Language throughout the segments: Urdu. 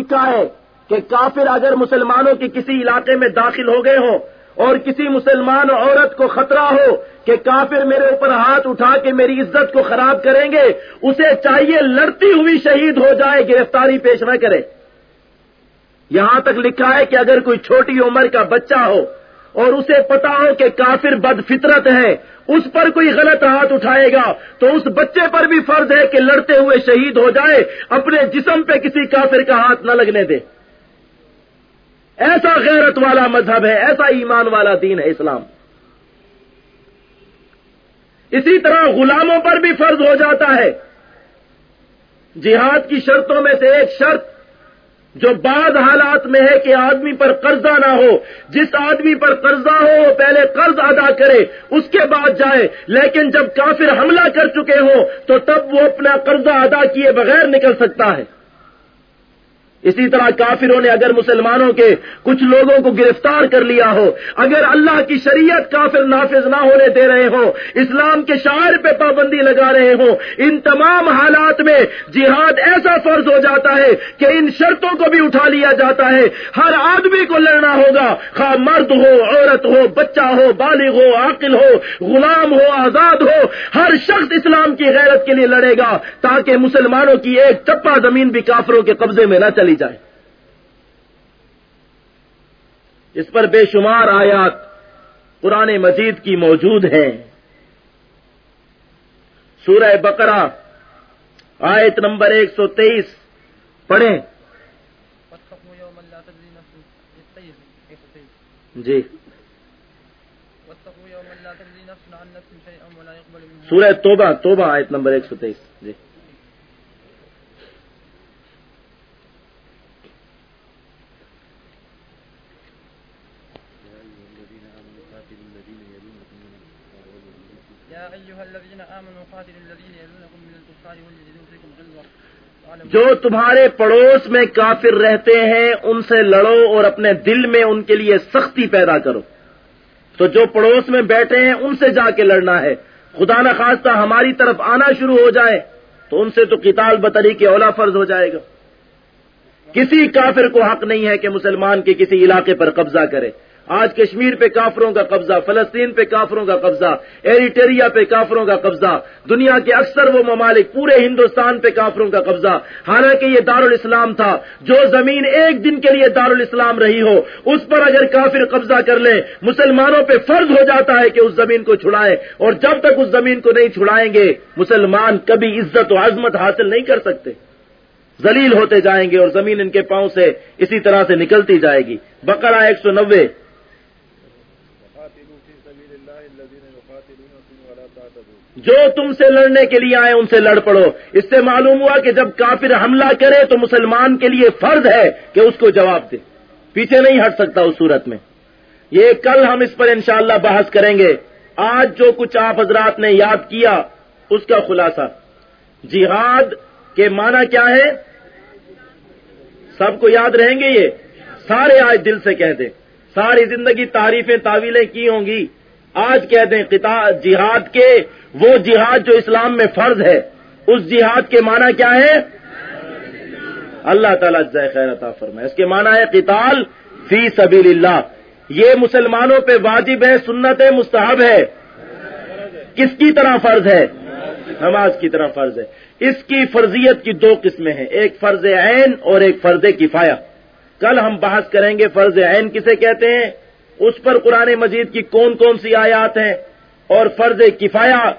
لکھا ہے کہ کافر اگر مسلمانوں کے کسی علاقے میں داخل ہو گئے ہوں اور کسی مسلمان عورت کو خطرہ ہو کہ کافر میرے اوپر ہاتھ اٹھا کے میری عزت کو خراب کریں گے، اسے چاہیے لڑتی ہوئی شہید ہو جائے، گرفتاری پیش نہ کرے۔ یہاں تک لکھا ہے کہ اگر کوئی چھوٹی عمر کا بچہ ہو اور اسے پتا ہو کہ کافر بد فطرت ہے، اس پر کوئی غلط ہاتھ اٹھائے گا، تو اس بچے پر بھی فرض ہے کہ لڑتے ہوئے شہید ہو جائے، اپنے جسم پہ کسی کافر کا ہاتھ نہ لگنے دے۔ ایسا غیرت والا مذہب ہے، ایسا ایمان والا دین ہے اسلام۔ اسی طرح غلاموں پر بھی فرض ہو جاتا ہے۔ جہاد کی شرطوں میں سے ایک شرط جو بعض حالات میں ہے کہ آدمی پر قرضہ نہ ہو، جس آدمی پر قرضہ ہو، وہ پہلے قرض ادا کرے، اس کے بعد جائے۔ لیکن جب کافر حملہ کر چکے ہوں، تو تب وہ اپنا قرضہ ادا کیے بغیر نکل سکتا ہے۔ اسی طرح کافروں نے اگر مسلمانوں کے کچھ لوگوں کو گرفتار کر لیا ہو، اگر اللہ کی شریعت کافر نافذ نہ ہونے دے رہے ہوں اسلام کے شاعر پہ پابندی لگا رہے ہوں ان تمام حالات میں جہاد ایسا فرض ہو جاتا ہے کہ ان شرطوں کو بھی اٹھا لیا جاتا ہے۔ ہر آدمی کو لڑنا ہوگا، خواہ مرد ہو، عورت ہو، بچہ ہو، بالغ ہو، عاقل ہو، غلام ہو، آزاد ہو، ہر شخص اسلام کی غیرت کے لیے لڑے گا تاکہ مسلمانوں کی ایک چپا زمین بھی کافروں کے قبضے میں نہ چلے جائے۔ اس پر بے شمار آیات قرآن مجید کی موجود ہیں۔ سورہ بقرہ آیت نمبر ایک سو تیئیس پڑھیں۔ جی۔ سورہ توبہ توبہ آیت نمبر ایک سو تیئیس۔ جی۔ جو تمہارے پڑوس میں کافر رہتے ہیں، ان سے لڑو اور اپنے دل میں ان کے لیے سختی پیدا کرو۔ تو جو پڑوس میں بیٹھے ہیں، ان سے جا کے لڑنا ہے۔ خدا نخواستہ ہماری طرف آنا شروع ہو جائے، تو ان سے تو قتال بطری کے اولا فرض ہو جائے گا۔ کسی کافر کو حق نہیں ہے کہ مسلمان کے کسی علاقے پر قبضہ کرے۔ آج کشمیر پہ کافروں کا قبضہ، فلسطین پہ کافروں کا قبضہ، ایریٹریا پہ کافروں کا قبضہ، دنیا کے اکثر وہ ممالک، پورے ہندوستان پہ کافروں کا قبضہ۔ حالانکہ یہ دارالاسلام تھا، جو زمین ایک دن کے لیے دارالاسلام رہی ہو، اس پر اگر کافر قبضہ کر لیں مسلمانوں پہ فرض ہو جاتا ہے کہ اس زمین کو چھڑائیں اور جب تک اس زمین کو نہیں چھڑائیں گے، مسلمان کبھی عزت و عظمت حاصل نہیں کر سکتے۔ ذلیل ہوتے جائیں گے اور زمین ان کے پاؤں سے اسی طرح سے نکلتی جائے گی۔ بقرہ ایک سو نوے جو تم سے لڑنے کے لیے آئے، ان سے لڑ پڑو۔ اس سے معلوم ہوا کہ جب کافر حملہ کرے تو مسلمان کے لیے فرض ہے کہ اس کو جواب دے۔ پیچھے نہیں ہٹ سکتا اس صورت میں۔ یہ کل ہم اس پر انشاءاللہ بحث کریں گے۔ آج جو کچھ آپ حضرات نے یاد کیا، اس کا خلاصہ۔ جہاد کے معنی کیا ہے؟ سب کو یاد رہیں گے یہ؟ سارے آج دل سے کہہ دیں۔ ساری زندگی تعریفیں، تعویلیں کی ہوں گی۔ آج کہہ دیں جہاد کے وہ جہاد جو اسلام میں فرض ہے، اس جہاد کے معنی کیا ہے؟ اللہ تعالیٰ خیر عطا فرمائے۔ اس کے معنی ہے قتال فی سبیل اللہ یہ مسلمانوں پہ واجب ہے، سنت ہے مستحب ہے۔ کس کی طرح فرض ہے؟ نماز کی طرح فرض ہے۔ اس کی فرضیت کی دو قسمیں ہیں، ایک فرض عین اور ایک فرض کفایا کل ہم بحث کریں گے فرض عین کسے کہتے ہیں؟ اس پر قرآن مجید کی کون کون سی آیات ہیں؟ اور فرض کفایا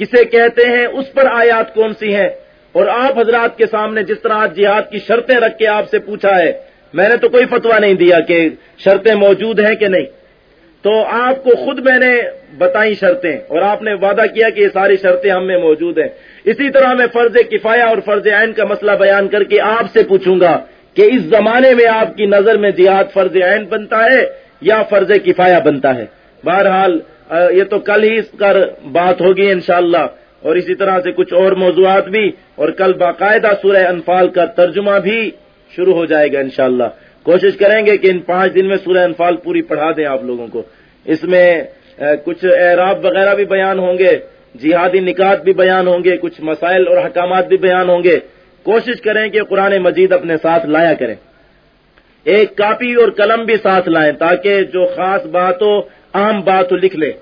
کسے کہتے ہیں، اس پر آیات کون سی ہیں؟ اور آپ حضرات کے سامنے جس طرح آج جہاد کی شرطیں رکھ کے آپ سے پوچھا ہے، میں نے تو کوئی فتوا نہیں دیا کہ شرطیں موجود ہیں کہ نہیں۔ تو آپ کو خود میں نے بتائی شرطیں، اور آپ نے وعدہ کیا کہ یہ ساری شرطیں ہم میں موجود ہیں۔ اسی طرح میں فرض کفایا اور فرض عین کا مسئلہ بیان کر کے آپ سے پوچھوں گا کہ اس زمانے میں آپ کی نظر میں جہاد فرض عین بنتا ہے یا فرض کفایا بنتا ہے۔ بہرحال یہ تو کل ہی اس پر بات ہوگی انشاءاللہ۔ اور اسی طرح سے کچھ اور موضوعات بھی، اور کل باقاعدہ سورہ انفال کا ترجمہ بھی شروع ہو جائے گا انشاءاللہ۔ کوشش کریں گے کہ ان پانچ دن میں سورہ انفال پوری پڑھا دیں آپ لوگوں کو۔ اس میں کچھ اعراب وغیرہ بھی بیان ہوں گے، جہادی نکات بھی بیان ہوں گے، کچھ مسائل اور حکامات بھی بیان ہوں گے۔ کوشش کریں کہ قرآن مجید اپنے ساتھ لایا کریں۔ ایک کاپی اور قلم بھی ساتھ لائیں تاکہ جو خاص بات ہو عام بات لکھ لیں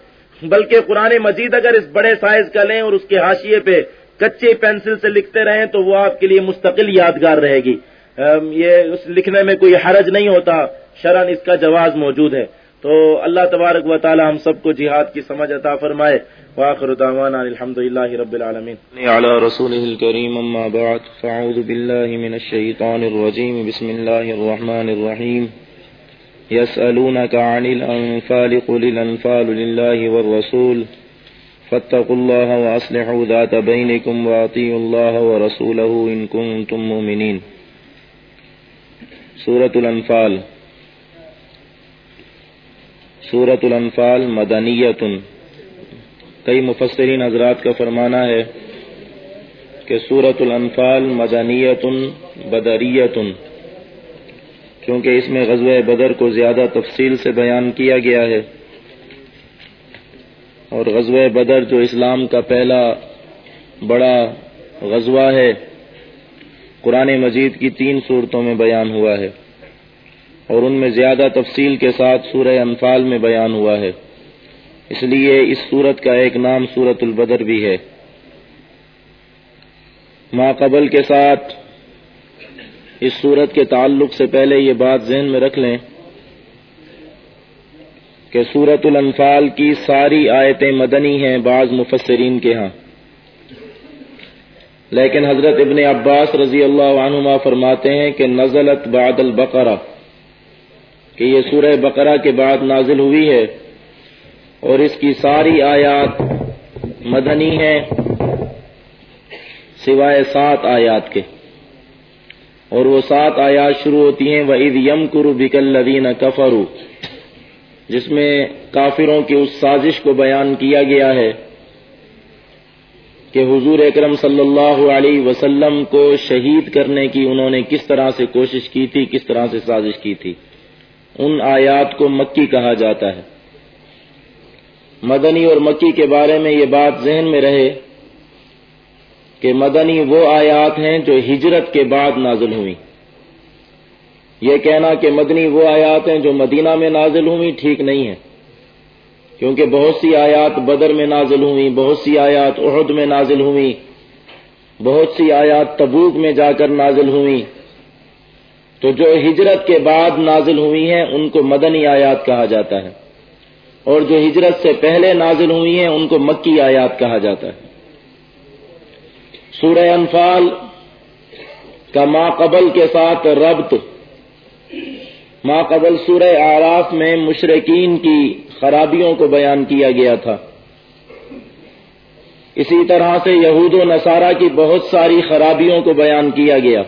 بلکہ قرآن مجید اگر اس بڑے سائز کا لیں اور اس کے حاشیے پہ کچے پینسل سے لکھتے رہیں تو وہ آپ کے لیے مستقل یادگار رہے گی۔ یہ اس لکھنے میں کوئی حرج نہیں ہوتا شرن اس کا جواز موجود ہے۔ تو اللہ تبارک و تعالی ہم سب کو جہاد کی سمجھ عطا فرمائے۔ واخر دعوانا الحمد لله رب العالمين على رسوله الكريم، اما بعد، فاعوذ بالله من الشيطان الرجيم بسم الله الرحمن الرحيم يسألونك عن الأنفال قل الأنفال لله والرسول فاتقوا الله وأصلحوا ذات بينكم وأطيعوا الله ورسوله إن كنتم مؤمنين. سورة الأنفال. سورة الأنفال مدنية کئی مفسرین حضرات کا فرمانا ہے کہ سورت الانفال مدنیت بدریت. کیونکہ اس میں غزوہ بدر کو زیادہ تفصیل سے بیان کیا گیا ہے۔ اور غزوہ بدر جو اسلام کا پہلا بڑا غزوہ ہے، قرآن مجید کی تین صورتوں میں بیان ہوا ہے۔ اور ان میں زیادہ تفصیل کے ساتھ سورہ انفال میں بیان ہوا ہے۔ اس لیے اس سورت کا ایک نام سورت البدر بھی ہے۔ ما قبل کے ساتھ اس سورت کے تعلق سے پہلے یہ بات ذہن میں رکھ لیں کہ سورت الانفال کی ساری آیتیں مدنی ہیں بعض مفسرین کے ہاں۔ لیکن حضرت ابن عباس رضی اللہ عنہما فرماتے ہیں کہ نزلت بعد البقرہ، کہ یہ سورہ بقرہ کے بعد نازل ہوئی ہے اور اس کی ساری آیات مدنی ہیں سوائے سات آیات کے۔ اور وہ سات آیات شروع ہوتی ہیں وہ عید یم کرو بکل لدین کفرو جس میں کافروں کی اس سازش کو بیان کیا گیا ہے کہ حضور اکرم صلی اللہ علیہ وسلم کو شہید کرنے کی انہوں نے کس طرح سے کوشش کی تھی، کس طرح سے سازش کی تھی۔ ان آیات کو مکی کہا جاتا ہے۔ مدنی اور مکی کے بارے میں یہ بات ذہن میں رہے کہ مدنی وہ آیات ہیں جو ہجرت کے بعد نازل ہوئی یہ کہنا کہ مدنی وہ آیات ہیں جو مدینہ میں نازل ہوئی ٹھیک نہیں ہے کیونکہ بہت سی آیات بدر میں نازل ہوئی بہت سی آیات عہد میں نازل ہوئی بہت سی آیات تبوک میں جا کر نازل ہوئی تو جو ہجرت کے بعد نازل ہوئی ہیں، ان کو مدنی آیات کہا جاتا ہے۔ اور جو ہجرت سے پہلے نازل ہوئی ہیں، ان کو مکی آیات کہا جاتا ہے۔ سورہ انفال کا ما قبل کے ساتھ ربط، ما قبل سورہ آراف میں مشرقین کی خرابیوں کو بیان کیا گیا تھا۔ اسی طرح سے یہود و نصارہ کی بہت ساری خرابیوں کو بیان کیا گیا۔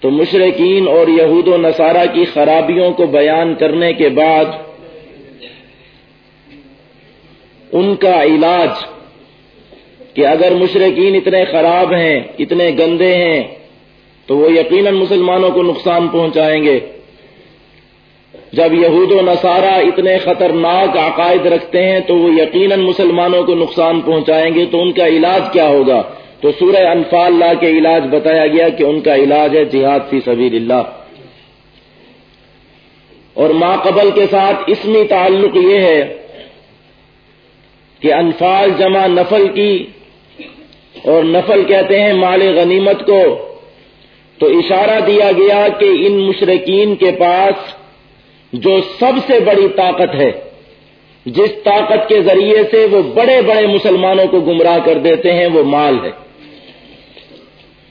تو مشرقین اور یہود و نصارہ کی خرابیوں کو بیان کرنے کے بعد ان کا علاج کہ اگر مشرقین اتنے خراب ہیں، اتنے گندے ہیں، تو وہ یقیناً مسلمانوں کو نقصان پہنچائیں گے۔ جب یہود و نصارہ اتنے خطرناک عقائد رکھتے ہیں، تو وہ یقیناً مسلمانوں کو نقصان پہنچائیں گے۔ تو ان کا علاج کیا ہوگا؟ تو سورہ انفال لا کے علاج بتایا گیا کہ ان کا علاج ہے جہاد فی سبیل اللہ۔ اور ما قبل کے ساتھ اسمی تعلق یہ ہے کہ انفال جمع نفل کی اور نفل کہتے ہیں مال غنیمت کو۔ تو اشارہ دیا گیا کہ ان مشرقین کے پاس جو سب سے بڑی طاقت ہے، جس طاقت کے ذریعے سے وہ بڑے بڑے مسلمانوں کو گمراہ کر دیتے ہیں، وہ مال ہے۔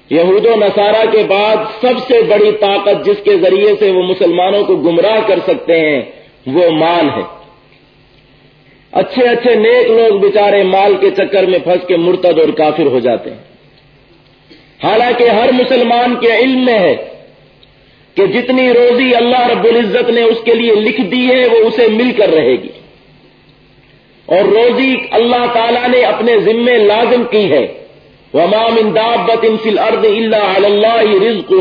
یہود و نصارہ کے بعد سب سے بڑی طاقت جس کے ذریعے سے وہ مسلمانوں کو گمراہ کر سکتے ہیں، وہ مال ہے۔ اچھے اچھے نیک لوگ بےچارے مال کے چکر میں پھنس کے مرتد اور کافر ہو جاتے ہیں۔ حالانکہ ہر مسلمان کے علم میں ہے کہ جتنی روزی اللہ رب العزت نے اس کے لیے لکھ دی ہے، وہ اسے مل کر رہے گی۔ اور روزی اللہ تعالی نے اپنے ذمے لازم کی ہے۔ ومام انداب فل ارد اللہ اللہ رزق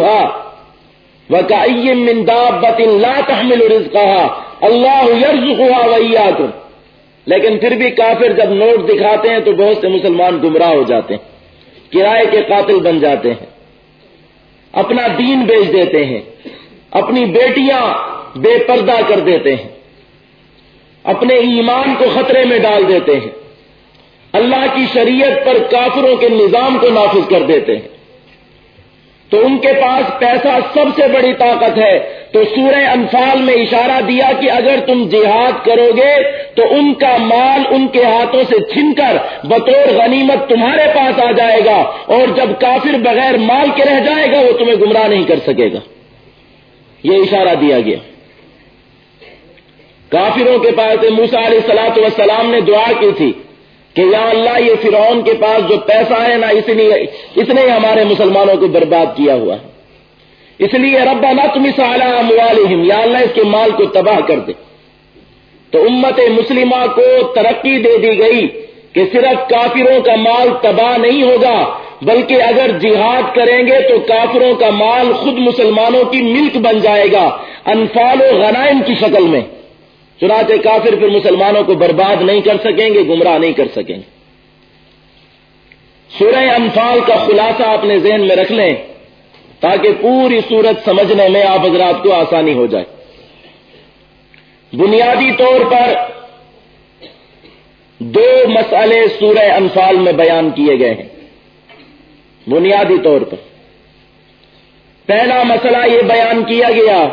وکیم انداب لا تحمل رزق اللہ یرز ویاکم لیکن پھر بھی کافر جب نوٹ دکھاتے ہیں تو بہت سے مسلمان گمراہ ہو جاتے ہیں، کرائے کے قاتل بن جاتے ہیں۔ اپنا دین بیچ دیتے ہیں، اپنی بیٹیاں بے پردہ کر دیتے ہیں۔ اپنے ایمان کو خطرے میں ڈال دیتے ہیں۔ اللہ کی شریعت پر کافروں کے نظام کو نافذ کر دیتے ہیں۔ تو ان کے پاس پیسہ سب سے بڑی طاقت ہے تو سورہ انفال میں اشارہ دیا کہ اگر تم جہاد کرو گے تو ان کا مال ان کے ہاتھوں سے چھن کر بطور غنیمت تمہارے پاس آ جائے گا اور جب کافر بغیر مال کے رہ جائے گا وہ تمہیں گمراہ نہیں کر سکے گا۔ یہ اشارہ دیا گیا۔ کافروں کے پاس موسا علیہ سلاۃ وسلام نے دعا کی تھی کہ یا اللہ یہ فرعون کے پاس جو پیسہ ہے نا اس اس نے ہمارے مسلمانوں کو برباد کیا ہوا۔ ہے اس لیے ربا نہ تم یا اللہ اس کے مال کو تباہ کر دے۔ تو امت مسلمہ کو ترقی دے دی گئی کہ صرف کافروں کا مال تباہ نہیں ہوگا، بلکہ اگر جہاد کریں گے تو کافروں کا مال خود مسلمانوں کی ملک بن جائے گا، انفال و غنائم کی شکل میں۔ چنانچہ کافر پھر مسلمانوں کو برباد نہیں کر سکیں گے، گمراہ نہیں کر سکیں گے۔ سورہ انفال کا خلاصہ اپنے ذہن میں رکھ لیں۔ تاکہ پوری صورت سمجھنے میں آپ حضرات کو آسانی ہو جائے۔ بنیادی طور پر دو مسئلے سورہ انفال میں بیان کیے گئے ہیں۔ بنیادی طور پر۔ پہلا مسئلہ یہ بیان کیا گیا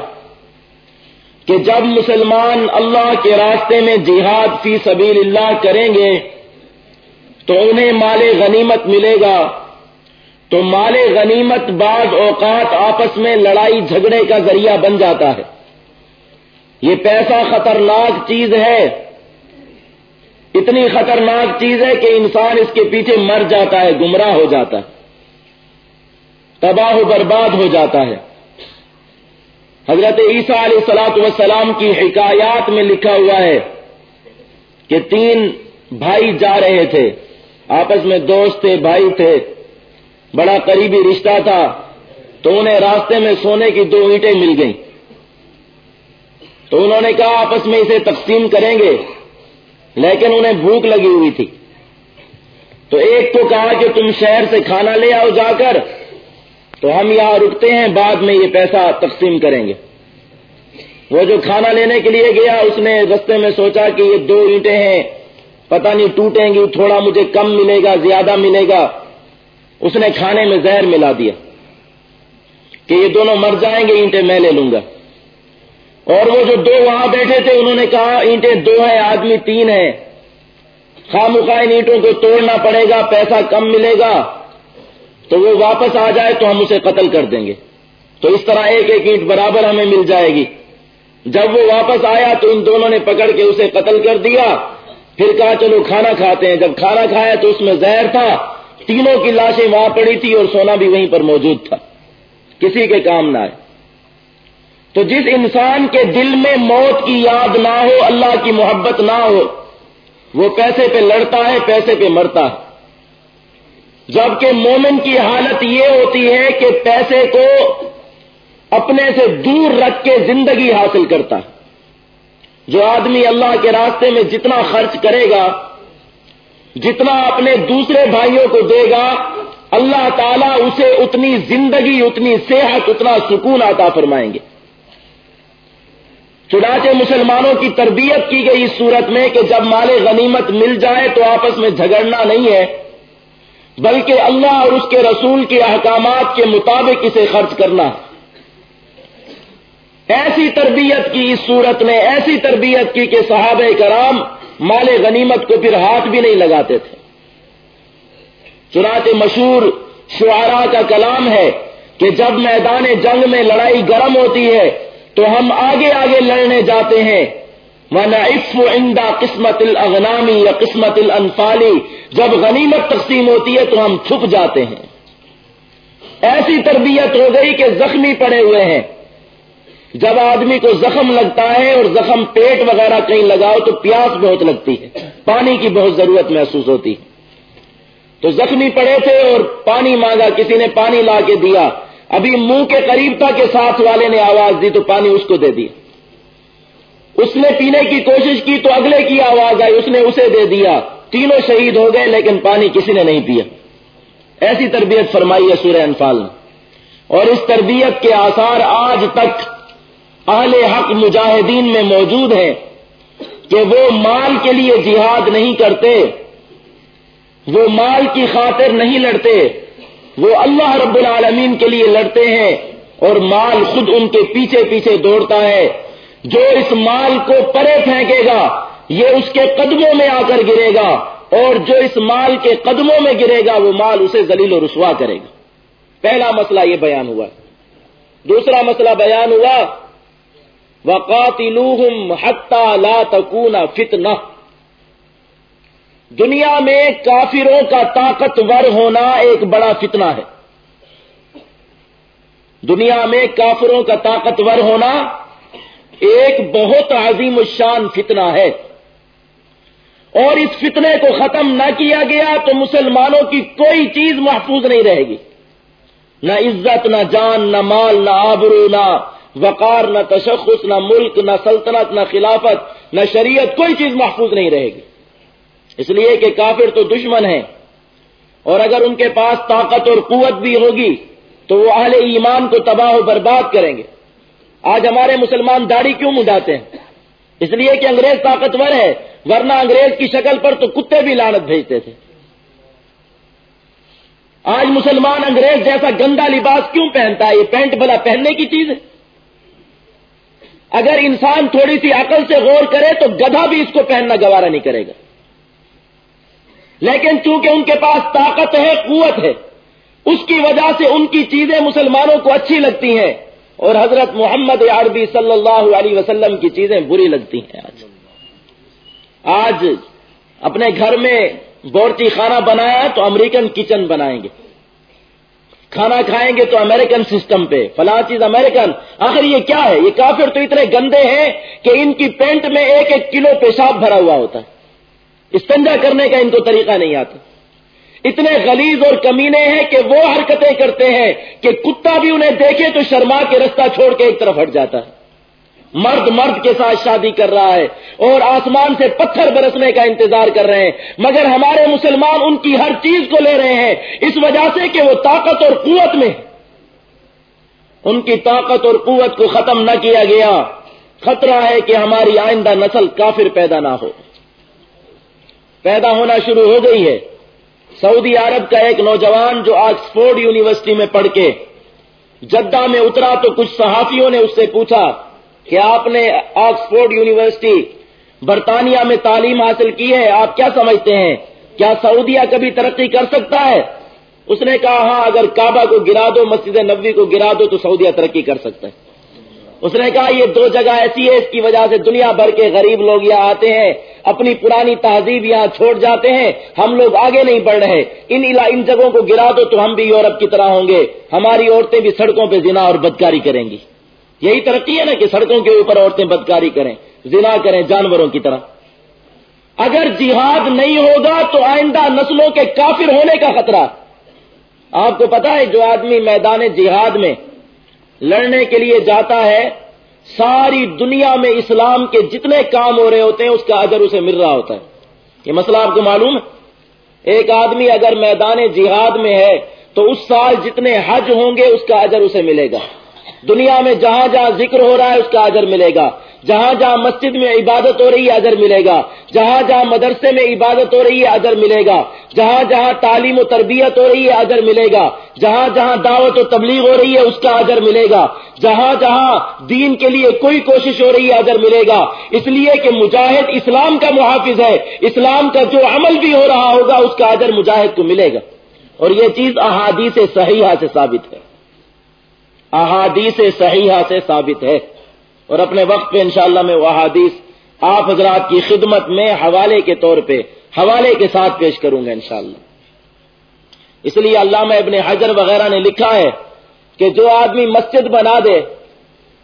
کہ جب مسلمان اللہ کے راستے میں جہاد فی سبیل اللہ کریں گے تو انہیں مال غنیمت ملے گا۔ تو مال غنیمت بعض اوقات آپس میں لڑائی جھگڑے کا ذریعہ بن جاتا ہے۔ یہ پیسہ خطرناک چیز ہے۔ اتنی خطرناک چیز ہے کہ انسان اس کے پیچھے مر جاتا ہے، گمراہ ہو جاتا ہے۔ تباہ و برباد ہو جاتا ہے۔ حضرت عیسیٰ علیہ السلاط وسلام کی حکایات میں لکھا ہوا ہے کہ تین بھائی جا رہے تھے۔ آپس میں دوست تھے، بھائی تھے۔ بڑا قریبی رشتہ تھا تو انہیں راستے میں سونے کی دو اینٹیں مل گئیں۔ تو انہوں نے کہا آپس میں اسے تقسیم کریں گے، لیکن انہیں بھوک لگی ہوئی تھی۔ تو ایک تو کہا کہ تم شہر سے کھانا لے آؤ جا کر۔ تو ہم یہاں رکتے ہیں، بعد میں یہ پیسہ تقسیم کریں گے۔ وہ جو کھانا لینے کے لیے گیا، اس نے رستے میں سوچا کہ یہ دو اینٹیں ہیں، پتہ نہیں ٹوٹیں گی، تھوڑا مجھے کم ملے گا، زیادہ ملے گا۔ اس نے کھانے میں زہر ملا دیا کہ یہ دونوں مر جائیں گے، اینٹیں میں لے لوں گا۔ اور وہ جو دو وہاں بیٹھے تھے، انہوں نے کہا، اینٹیں دو ہیں، آدمی تین ہیں۔ خام ان اینٹوں کو توڑنا پڑے گا، پیسہ کم ملے گا۔ تو وہ واپس آ جائے تو ہم اسے قتل کر دیں گے۔ تو اس طرح ایک ایک اینٹ برابر ہمیں مل جائے گی۔ جب وہ واپس آیا تو ان دونوں نے پکڑ کے اسے قتل کر دیا۔ پھر کہا، چلو کھانا کھاتے ہیں۔ جب کھانا کھایا تو اس میں زہر تھا۔ تینوں کی لاشیں وہاں پڑی تھی اور سونا بھی وہیں پر موجود تھا۔ کسی کے کام نہ آئے۔ تو جس انسان کے دل میں موت کی یاد نہ ہو، اللہ کی محبت نہ ہو، وہ پیسے پہ لڑتا ہے، پیسے پہ مرتا ہے۔ جبکہ مومن کی حالت یہ ہوتی ہے کہ پیسے کو اپنے سے دور رکھ کے زندگی حاصل کرتا ہے۔ جو آدمی اللہ کے راستے میں جتنا خرچ کرے گا جتنا اپنے دوسرے بھائیوں کو دے گا، اللہ تعالیٰ اسے اتنی زندگی، اتنی صحت، اتنا سکون عطا فرمائیں گے۔ چنانچہ مسلمانوں کی تربیت کی گئی اس صورت میں کہ جب مال غنیمت مل جائے تو آپس میں جھگڑنا نہیں ہے، بلکہ اللہ اور اس کے رسول کے احکامات کے مطابق اسے خرچ کرنا۔ ایسی تربیت کی اس صورت نے ایسی تربیت کی کہ صحابہ کرام مال غنیمت کو پھر ہاتھ بھی نہیں لگاتے تھے۔ چنانچہ مشہور شعراء کا کلام ہے کہ جب میدان جنگ میں لڑائی گرم ہوتی ہے تو ہم آگے آگے لڑنے جاتے ہیں۔ عف اندا قسمت الاغنامی یا قسمت الانفالی جب غنیمت تقسیم ہوتی ہے تو ہم چھپ جاتے ہیں۔ ایسی تربیت ہو گئی کہ زخمی پڑے ہوئے ہیں۔ جب آدمی کو زخم لگتا ہے اور زخم پیٹ وغیرہ کہیں لگاؤ تو پیاس بہت لگتی ہے، پانی کی بہت ضرورت محسوس ہوتی۔ ہے تو زخمی پڑے تھے اور پانی مانگا، کسی نے پانی لا کے دیا۔ ابھی منہ کے قریب تھا کہ ساتھ والے نے آواز دی تو پانی اس کو دے دیا۔ اس نے پینے کی کوشش کی تو اگلے کی آواز آئی، اس نے اسے دے دیا۔ تینوں شہید ہو گئے لیکن پانی کسی نے نہیں پیا۔ ایسی تربیت فرمائی ہے سورہ انفال نے۔ اور اس تربیت کے آثار آج تک اہل حق مجاہدین میں موجود ہیں کہ وہ مال کے لیے جہاد نہیں کرتے، وہ مال کی خاطر نہیں لڑتے، وہ اللہ رب العالمین کے لیے لڑتے ہیں اور مال خود ان کے پیچھے پیچھے دوڑتا ہے۔ جو اس مال کو پرے پھینکے گا، یہ اس کے قدموں میں آ کر گرے گا اور جو اس مال کے قدموں میں گرے گا، وہ مال اسے ذلیل و رسوا کرے گا۔ پہلا مسئلہ یہ بیان ہوا۔ دوسرا مسئلہ بیان ہوا۔ وقاتلوہم حتی لا تکون فتنہ۔ دنیا میں کافروں کا طاقتور ہونا ایک بڑا فتنہ ہے۔ دنیا میں کافروں کا طاقتور ہونا ایک بہت عظیم الشان فتنہ ہے۔ اور اس فتنے کو ختم نہ کیا گیا تو مسلمانوں کی کوئی چیز محفوظ نہیں رہے گی۔ نہ عزت، نہ جان، نہ مال، نہ آبرو، نہ وقار، نہ تشخص، نہ ملک، نہ سلطنت، نہ خلافت، نہ شریعت، کوئی چیز محفوظ نہیں رہے گی۔ اس لیے کہ کافر تو دشمن ہیں۔ اور اگر ان کے پاس طاقت اور قوت بھی ہوگی، تو وہ اہل ایمان کو تباہ و برباد کریں گے۔ آج ہمارے مسلمان داڑھی کیوں مڈاتے ہیں؟ اس لیے کہ انگریز طاقتور ہے، ورنہ انگریز کی شکل پر تو کتے بھی لانت بھیجتے تھے۔ آج مسلمان انگریز جیسا گندا لباس کیوں پہنتا ہے؟ یہ پینٹ بلا پہننے کی چیز ہے۔ اگر انسان تھوڑی سی عقل سے غور کرے تو گدھا بھی اس کو پہننا گوارا نہیں کرے گا۔ لیکن چونکہ ان کے پاس طاقت ہے، قوت ہے، اس کی وجہ سے ان کی چیزیں مسلمانوں کو اچھی لگتی ہیں اور حضرت محمد عربی صلی اللہ علیہ وسلم کی چیزیں بری لگتی ہیں آج۔ آج اپنے گھر میں بورچی خانہ بنایا تو امریکن کچن بنائیں گے۔ کھانا کھائیں گے تو امریکن سسٹم پہ۔ فلاں چیز امریکن آخر یہ کیا ہے؟ یہ کافر تو اتنے گندے ہیں کہ ان کی پینٹ میں ایک ایک کلو پیشاب بھرا ہوا ہوتا ہے۔ استنجا کرنے کا ان کو طریقہ نہیں آتا۔ اتنے غلیظ اور کمینے ہیں کہ وہ حرکتیں کرتے ہیں کہ کتا بھی انہیں دیکھے تو شرما کے رستہ چھوڑ کے ایک طرف ہٹ جاتا ہے۔ مرد مرد کے ساتھ شادی کر رہا ہے اور آسمان سے پتھر برسنے کا انتظار کر رہے ہیں۔ مگر ہمارے مسلمان ان کی ہر چیز کو لے رہے ہیں۔ اس وجہ سے کہ وہ طاقت اور قوت میں ان کی طاقت اور قوت کو ختم نہ کیا گیا۔ خطرہ ہے کہ ہماری آئندہ نسل کافر پیدا نہ ہو۔ پیدا ہونا شروع ہو گئی ہے۔ سعودی عرب کا ایک نوجوان جو آکسفورڈ یونیورسٹی میں پڑھ کے جدہ میں اترا تو کچھ صحافیوں نے اس سے پوچھا کہ آپ نے آکسفورڈ یونیورسٹی برطانیہ میں تعلیم حاصل کی ہے، آپ کیا سمجھتے ہیں؟ کیا سعودیہ کبھی ترقی کر سکتا ہے؟ اس نے کہا ہاں اگر کعبہ کو گرا دو، مسجد نبوی کو گرا دو، تو سعودیہ ترقی کر سکتا ہے۔ اس نے کہا، یہ دو جگہ ایسی ہے، اس کی وجہ سے دنیا بھر کے غریب لوگ یہاں آتے ہیں، اپنی پرانی تہذیب یہاں چھوڑ جاتے ہیں، ہم لوگ آگے نہیں بڑھ رہے۔ ان ان جگہوں کو گرا دو تو ہم بھی یورپ کی طرح ہوں گے، ہماری عورتیں بھی سڑکوں پہ زنا اور بدکاری کریں گی۔ یہی ترقی ہے نا کہ سڑکوں کے اوپر عورتیں بدکاری کریں، زنا کریں جانوروں کی طرح۔ اگر جہاد نہیں ہوگا تو آئندہ نسلوں کے کافر ہونے کا خطرہ۔ آپ کو پتا ہے جو آدمی میدان جہاد میں لڑنے کے لیے جاتا ہے، ساری دنیا میں اسلام کے جتنے کام ہو رہے ہوتے ہیں، اس کا اجر اسے مل رہا ہوتا ہے۔ یہ مسئلہ آپ کو معلوم ہے؟ ایک آدمی اگر میدان جہاد میں ہے تو اس سال جتنے حج ہوں گے، اس کا اجر اسے ملے گا۔ دنیا میں جہاں جہاں ذکر ہو رہا ہے اس کا اجر ملے گا۔ جہاں جہاں مسجد میں عبادت ہو رہی ہے اجر ملے گا۔ جہاں جہاں مدرسے میں عبادت ہو رہی ہے اجر ملے گا۔ جہاں جہاں تعلیم و تربیت ہو رہی ہے اجر ملے گا۔ جہاں جہاں دعوت و تبلیغ ہو رہی ہے اس کا اجر ملے گا۔ جہاں جہاں دین کے لیے کوئی کوشش ہو رہی ہے اجر ملے گا۔ اس لیے کہ مجاہد اسلام کا محافظ ہے۔ اسلام کا جو عمل بھی ہو رہا ہوگا اس کا اجر مجاہد کو ملے گا۔ اور یہ چیز احادیث صحیحہ سے ثابت ہے۔ احادیث صحیحہ سے ثابت ہے۔ اور اپنے وقت پہ انشاءاللہ میں وہ احادیث آپ حضرات کی خدمت میں حوالے کے طور پہ، حوالے کے ساتھ پیش کروں گا انشاءاللہ۔ اس لیے علامہ ابن حجر وغیرہ نے لکھا ہے کہ جو آدمی مسجد بنا دے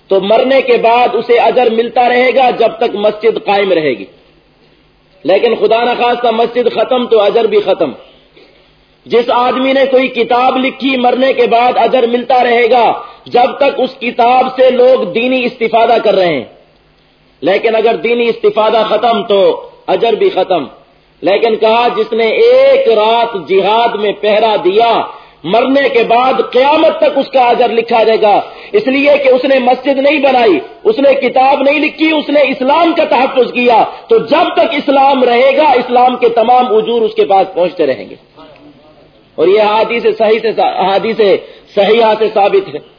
تو مرنے کے بعد اسے اجر ملتا رہے گا جب تک مسجد قائم رہے گی۔ لیکن خدا نخواستہ مسجد ختم تو اجر بھی ختم۔ جس آدمی نے کوئی کتاب لکھی مرنے کے بعد اجر ملتا رہے گا جب تک اس کتاب سے لوگ دینی استفادہ کر رہے ہیں۔ لیکن اگر دینی استفادہ ختم تو اجر بھی ختم۔ لیکن کہا جس نے ایک رات جہاد میں پہرا دیا، مرنے کے بعد قیامت تک اس کا اجر لکھا جائے گا۔ اس لیے کہ اس نے مسجد نہیں بنائی، اس نے کتاب نہیں لکھی، اس نے اسلام کا تحفظ کیا۔ تو جب تک اسلام رہے گا، اسلام کے تمام اجور اس کے پاس پہنچتے رہیں گے۔ اور یہ حادی سے صحیح سے حادی سے صحیح سے ثابت ہے۔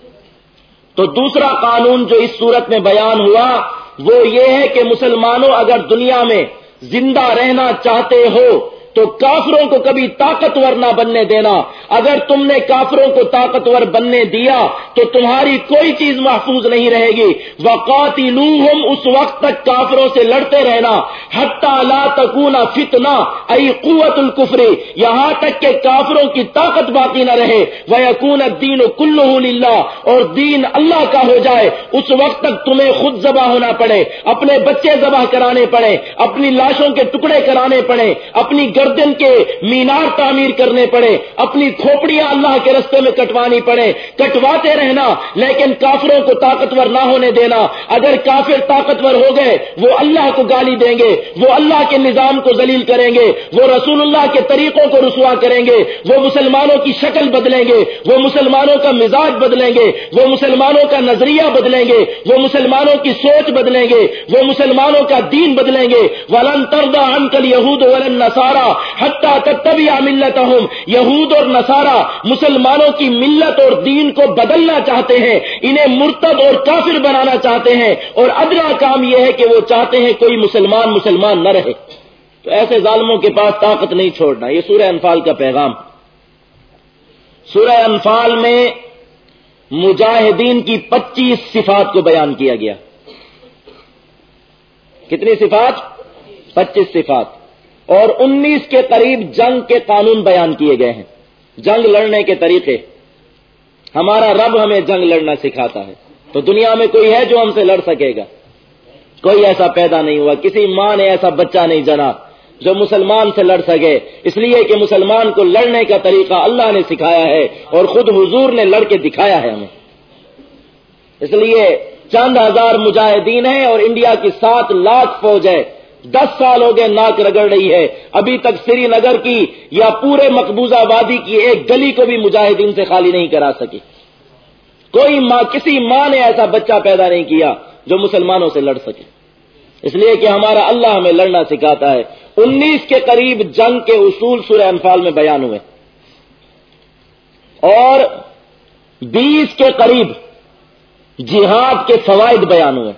تو دوسرا قانون جو اس صورت میں بیان ہوا، وہ یہ ہے کہ مسلمانوں اگر دنیا میں زندہ رہنا چاہتے ہو تو کافروں کو کبھی طاقتور نہ بننے دینا۔ اگر تم نے کافروں کو طاقتور بننے دیا، تو تمہاری کوئی چیز محفوظ نہیں رہے گی۔ وقاتی اس وقت تک کافروں سے لڑتے رہنا۔ حتہ لا تکون فتنا ائی قوت القفری یہاں تک کہ کافروں کی طاقت باقی نہ رہے۔ وہ یقون دین کل اور دین اللہ کا ہو جائے۔ اس وقت تک تمہیں خود ذبح ہونا پڑے۔ اپنے بچے ذبح کرانے پڑے۔ اپنی لاشوں کے ٹکڑے کرانے پڑے۔ اپنی گردن کے مینار تعمیر کرنے پڑے، اپنی کھوپڑیاں اللہ کے رستے میں کٹوانی پڑے۔ کٹواتے رہنا، لیکن کافروں کو طاقتور نہ ہونے دینا۔ اگر کافر طاقتور ہو گئے، وہ اللہ کو گالی دیں گے، وہ اللہ کے نظام کو ذلیل کریں گے، وہ رسول اللہ کے طریقوں کو رسوا کریں گے، وہ مسلمانوں کی شکل بدلیں گے، وہ مسلمانوں کا مزاج بدلیں گے، وہ مسلمانوں کا نظریہ بدلیں گے، وہ مسلمانوں کی سوچ بدلیں گے، وہ مسلمانوں کا دین بدلیں گے۔ ولن تردا انکل یہود ولن نسارا حتیٰ تبھی ملت ہوں یہود اور نصارہ مسلمانوں کی ملت اور دین کو بدلنا چاہتے ہیں، انہیں مرتد اور کافر بنانا چاہتے ہیں۔ اور ادنا کام یہ ہے کہ وہ چاہتے ہیں کوئی مسلمان مسلمان نہ رہے۔ تو ایسے ظالموں کے پاس طاقت نہیں چھوڑنا۔ یہ سورہ انفال کا پیغام۔ سورہ انفال میں مجاہدین کی پچیس صفات کو بیان کیا گیا۔ کتنی صفات؟ پچیس صفات۔ اور انیس کے قریب جنگ کے قانون بیان کیے گئے ہیں۔ جنگ لڑنے کے طریقے۔ ہمارا رب ہمیں جنگ لڑنا سکھاتا ہے۔ تو دنیا میں کوئی ہے جو ہم سے لڑ سکے گا؟ کوئی ایسا پیدا نہیں ہوا۔ کسی ماں نے ایسا بچہ نہیں جنا جو مسلمان سے لڑ سکے۔ اس لیے کہ مسلمان کو لڑنے کا طریقہ اللہ نے سکھایا ہے اور خود حضور نے لڑ کے دکھایا ہے ہمیں۔ اس لیے چند ہزار مجاہدین ہیں اور انڈیا کی سات لاکھ فوج ہے۔ دس سال ہو گئے ناک رگڑ رہی ہے۔ ابھی تک سری نگر کی یا پورے مقبوضہ وادی کی ایک گلی کو بھی مجاہدین سے خالی نہیں کرا سکی کوئی ماں کسی ماں نے ایسا بچہ پیدا نہیں کیا جو مسلمانوں سے لڑ سکے۔ اس لیے کہ ہمارا اللہ ہمیں لڑنا سکھاتا ہے۔ انیس کے قریب جنگ کے اصول سورہ انفال میں بیان ہوئے۔ اور بیس کے قریب جہاد کے فوائد بیان ہوئے۔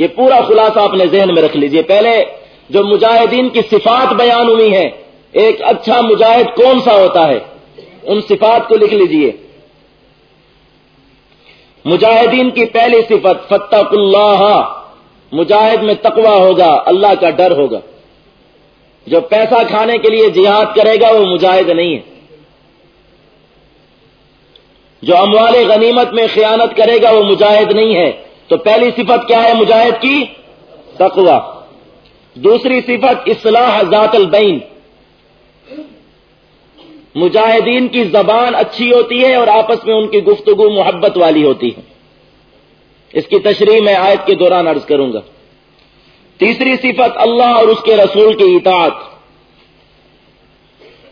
یہ پورا خلاصہ اپنے ذہن میں رکھ لیجیے۔ پہلے جو مجاہدین کی صفات بیان ہوئی ہیں، ایک اچھا مجاہد کون سا ہوتا ہے؟ ان صفات کو لکھ لیجیے۔ مجاہدین کی پہلی صفت فتح اللہ مجاہد میں تقوا ہوگا، اللہ کا ڈر ہوگا۔ جو پیسہ کھانے کے لیے جہاد کرے گا، وہ مجاہد نہیں ہے۔ جو اموال غنیمت میں خیانت کرے گا، وہ مجاہد نہیں ہے۔ تو پہلی صفت کیا ہے مجاہد کی؟ تقوا دوسری صفت اصلاح ذات البین۔ مجاہدین کی زبان اچھی ہوتی ہے اور آپس میں ان کی گفتگو محبت والی ہوتی ہے۔ اس کی تشریح میں آیت کے دوران عرض کروں گا۔ تیسری صفت اللہ اور اس کے رسول کی اطاعت۔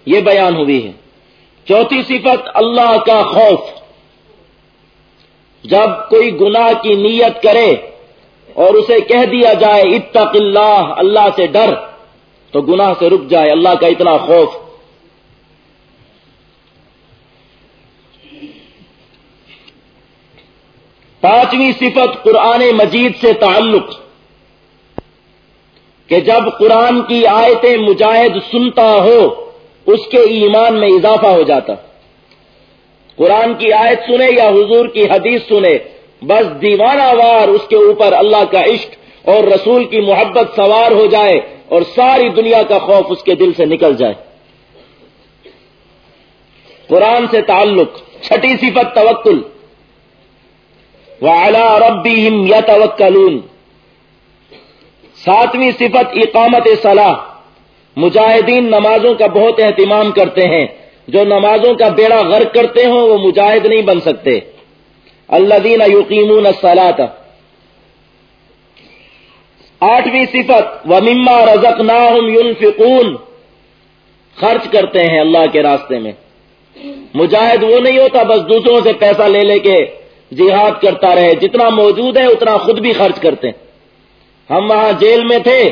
یہ بیان ہوئی ہے۔ چوتھی صفت اللہ کا خوف۔ جب کوئی گناہ کی نیت کرے اور اسے کہہ دیا جائے اتق اللہ اللہ سے ڈر، تو گناہ سے رک جائے، اللہ کا اتنا خوف۔ پانچویں صفت قرآن مجید سے تعلق، کہ جب قرآن کی آیتیں مجاہد سنتا ہو، اس کے ایمان میں اضافہ ہو جاتا۔ قرآن کی آیت سنے یا حضور کی حدیث سنے، بس دیوانہ وار اس کے اوپر اللہ کا عشق اور رسول کی محبت سوار ہو جائے اور ساری دنیا کا خوف اس کے دل سے نکل جائے۔ قرآن سے تعلق، چھٹی صفت توکل۔ وعلا ربیم یا ساتویں صفت اقامت صلاح۔ مجاہدین نمازوں کا بہت اہتمام کرتے ہیں۔ جو نمازوں کا بیڑا غرق کرتے ہوں، وہ مجاہد نہیں بن سکتے۔ اللہ دین یقین سلاط آٹھویں صفت و مما رزق نا خرچ کرتے ہیں اللہ کے راستے میں۔ مجاہد وہ نہیں ہوتا، بس دوسروں سے پیسہ لے لے کے جہاد کرتا رہے۔ جتنا موجود ہے، اتنا خود بھی خرچ کرتے۔ ہیں ہم وہاں جیل میں تھے،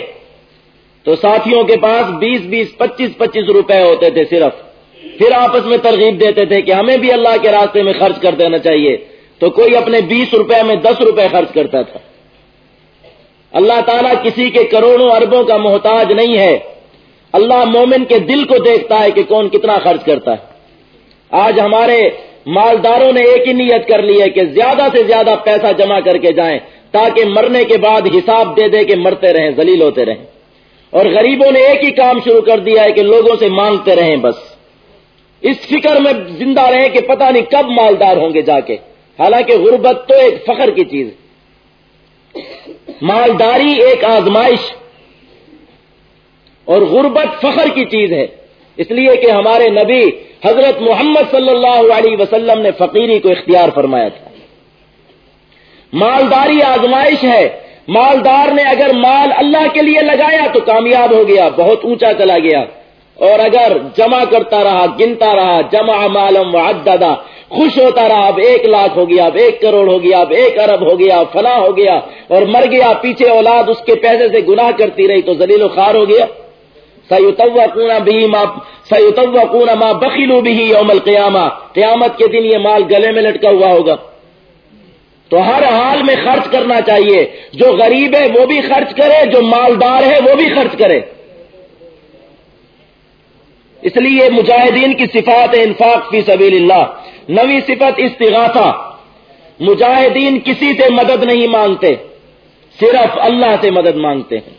تو ساتھیوں کے پاس بیس بیس پچیس پچیس روپے ہوتے تھے صرف۔ پھر آپس میں ترغیب دیتے تھے کہ ہمیں بھی اللہ کے راستے میں خرچ کر دینا چاہیے۔ تو کوئی اپنے بیس روپے میں دس روپے خرچ کرتا تھا۔ اللہ تعالیٰ کسی کے کروڑوں اربوں کا محتاج نہیں ہے۔ اللہ مومن کے دل کو دیکھتا ہے کہ کون کتنا خرچ کرتا ہے۔ آج ہمارے مالداروں نے ایک ہی نیت کر لی ہے کہ زیادہ سے زیادہ پیسہ جمع کر کے جائیں تاکہ مرنے کے بعد حساب دے دے کے مرتے رہیں، ذلیل ہوتے رہیں۔ اور غریبوں نے ایک ہی کام شروع کر دیا ہے کہ لوگوں سے مانگتے رہیں بس۔ اس فکر میں زندہ رہیں کہ پتہ نہیں کب مالدار ہوں گے جا کے۔ حالانکہ غربت تو ایک فخر کی چیز مالداری ایک آزمائش اور غربت فخر کی چیز ہے۔ اس لیے کہ ہمارے نبی حضرت محمد صلی اللہ علیہ وسلم نے فقیری کو اختیار فرمایا تھا۔ مالداری آزمائش ہے۔ مالدار نے اگر مال اللہ کے لیے لگایا تو کامیاب ہو گیا، بہت اونچا چلا گیا۔ اور اگر جمع کرتا رہا، گنتا رہا، جمع مالم و خوش ہوتا رہا، اب ایک لاکھ ہو گیا، اب ایک کروڑ ہو گیا، اب ایک ارب ہو گیا فلاں ہو گیا، اور مر گیا، پیچھے اولاد اس کے پیسے سے گناہ کرتی رہی تو زلیل و خار ہو گیا۔ سیوتوا کونا بھی ماں سیوتوا کونا بکیلو بھی یوم القیامہ۔ قیامت کے دن یہ مال گلے میں لٹکا ہوا ہوگا۔ تو ہر حال میں خرچ کرنا چاہیے۔ جو غریب ہے وہ بھی خرچ کرے، جو مالدار ہے وہ بھی خرچ کرے۔ اس لیے مجاہدین کی صفات انفاق فی سبیل اللہ، نوی صفت استغاثہ۔ مجاہدین کسی سے مدد نہیں مانگتے، صرف اللہ سے مدد مانگتے ہیں۔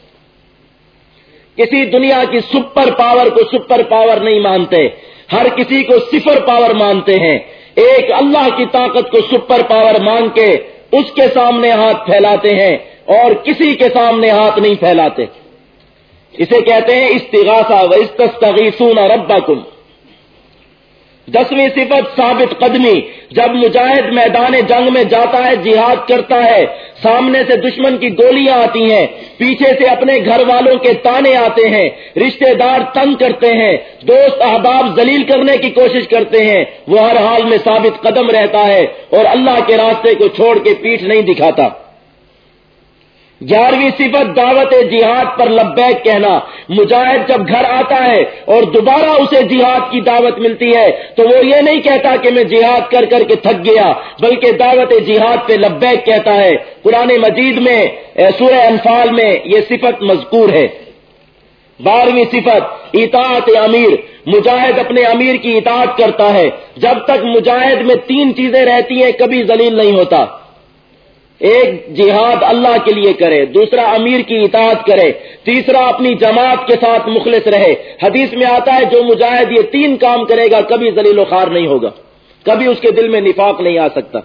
کسی دنیا کی سپر پاور کو سپر پاور نہیں مانتے، ہر کسی کو صفر پاور مانتے ہیں۔ ایک اللہ کی طاقت کو سپر پاور مان کے اس کے سامنے ہاتھ پھیلاتے ہیں اور کسی کے سامنے ہاتھ نہیں پھیلاتے۔ اسے کہتے ہیں استغاثہ و استغیثون ربکم دسویں صفت ثابت قدمی، جب مجاہد میدان جنگ میں جاتا ہے، جہاد کرتا ہے، سامنے سے دشمن کی گولیاں آتی ہیں، پیچھے سے اپنے گھر والوں کے تانے آتے ہیں، رشتہ دار تنگ کرتے ہیں، دوست احباب ذلیل کرنے کی کوشش کرتے ہیں، وہ ہر حال میں ثابت قدم رہتا ہے اور اللہ کے راستے کو چھوڑ کے پیٹھ نہیں دکھاتا۔ گیارہویں صفت دعوت جہاد پر لبیک کہنا۔ مجاہد جب گھر آتا ہے اور دوبارہ اسے جہاد کی دعوت ملتی ہے، تو وہ یہ نہیں کہتا کہ میں جہاد کر کر کے تھک گیا، بلکہ دعوت جہاد پہ لبیک کہتا ہے۔ قرآن مجید میں سورہ انفال میں یہ صفت مذکور ہے۔ بارہویں صفت، اطاعت امیر۔ مجاہد اپنے امیر کی اطاعت کرتا ہے۔ جب تک مجاہد میں تین چیزیں رہتی ہیں، کبھی ذلیل نہیں ہوتا۔ ایک جہاد اللہ کے لیے کرے، دوسرا امیر کی اطاعت کرے، تیسرا اپنی جماعت کے ساتھ مخلص رہے۔ حدیث میں آتا ہے، جو مجاہد یہ تین کام کرے گا، کبھی ذلیل و خار نہیں ہوگا، کبھی اس کے دل میں نفاق نہیں آ سکتا۔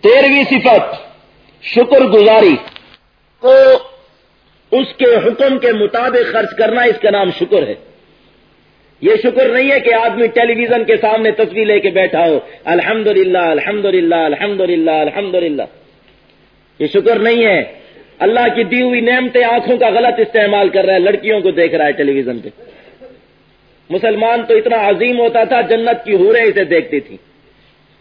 تیرہویں صفت، شکر گزاری۔ تو اس کے حکم کے مطابق خرچ کرنا، اس کا نام شکر ہے۔ یہ شکر نہیں ہے کہ آدمی ٹیلی ویژن کے سامنے تصویر لے کے بیٹھا ہو۔ الحمد للہ الحمد للہ الحمد للہ الحمد للہ یہ شکر نہیں ہے۔ اللہ کی دی ہوئی نعمتیں آنکھوں کا غلط استعمال کر رہا ہے، لڑکیوں کو دیکھ رہا ہے ٹیلی ویژن پہ۔ مسلمان تو اتنا عظیم ہوتا تھا، جنت کی ہورے اسے دیکھتی تھی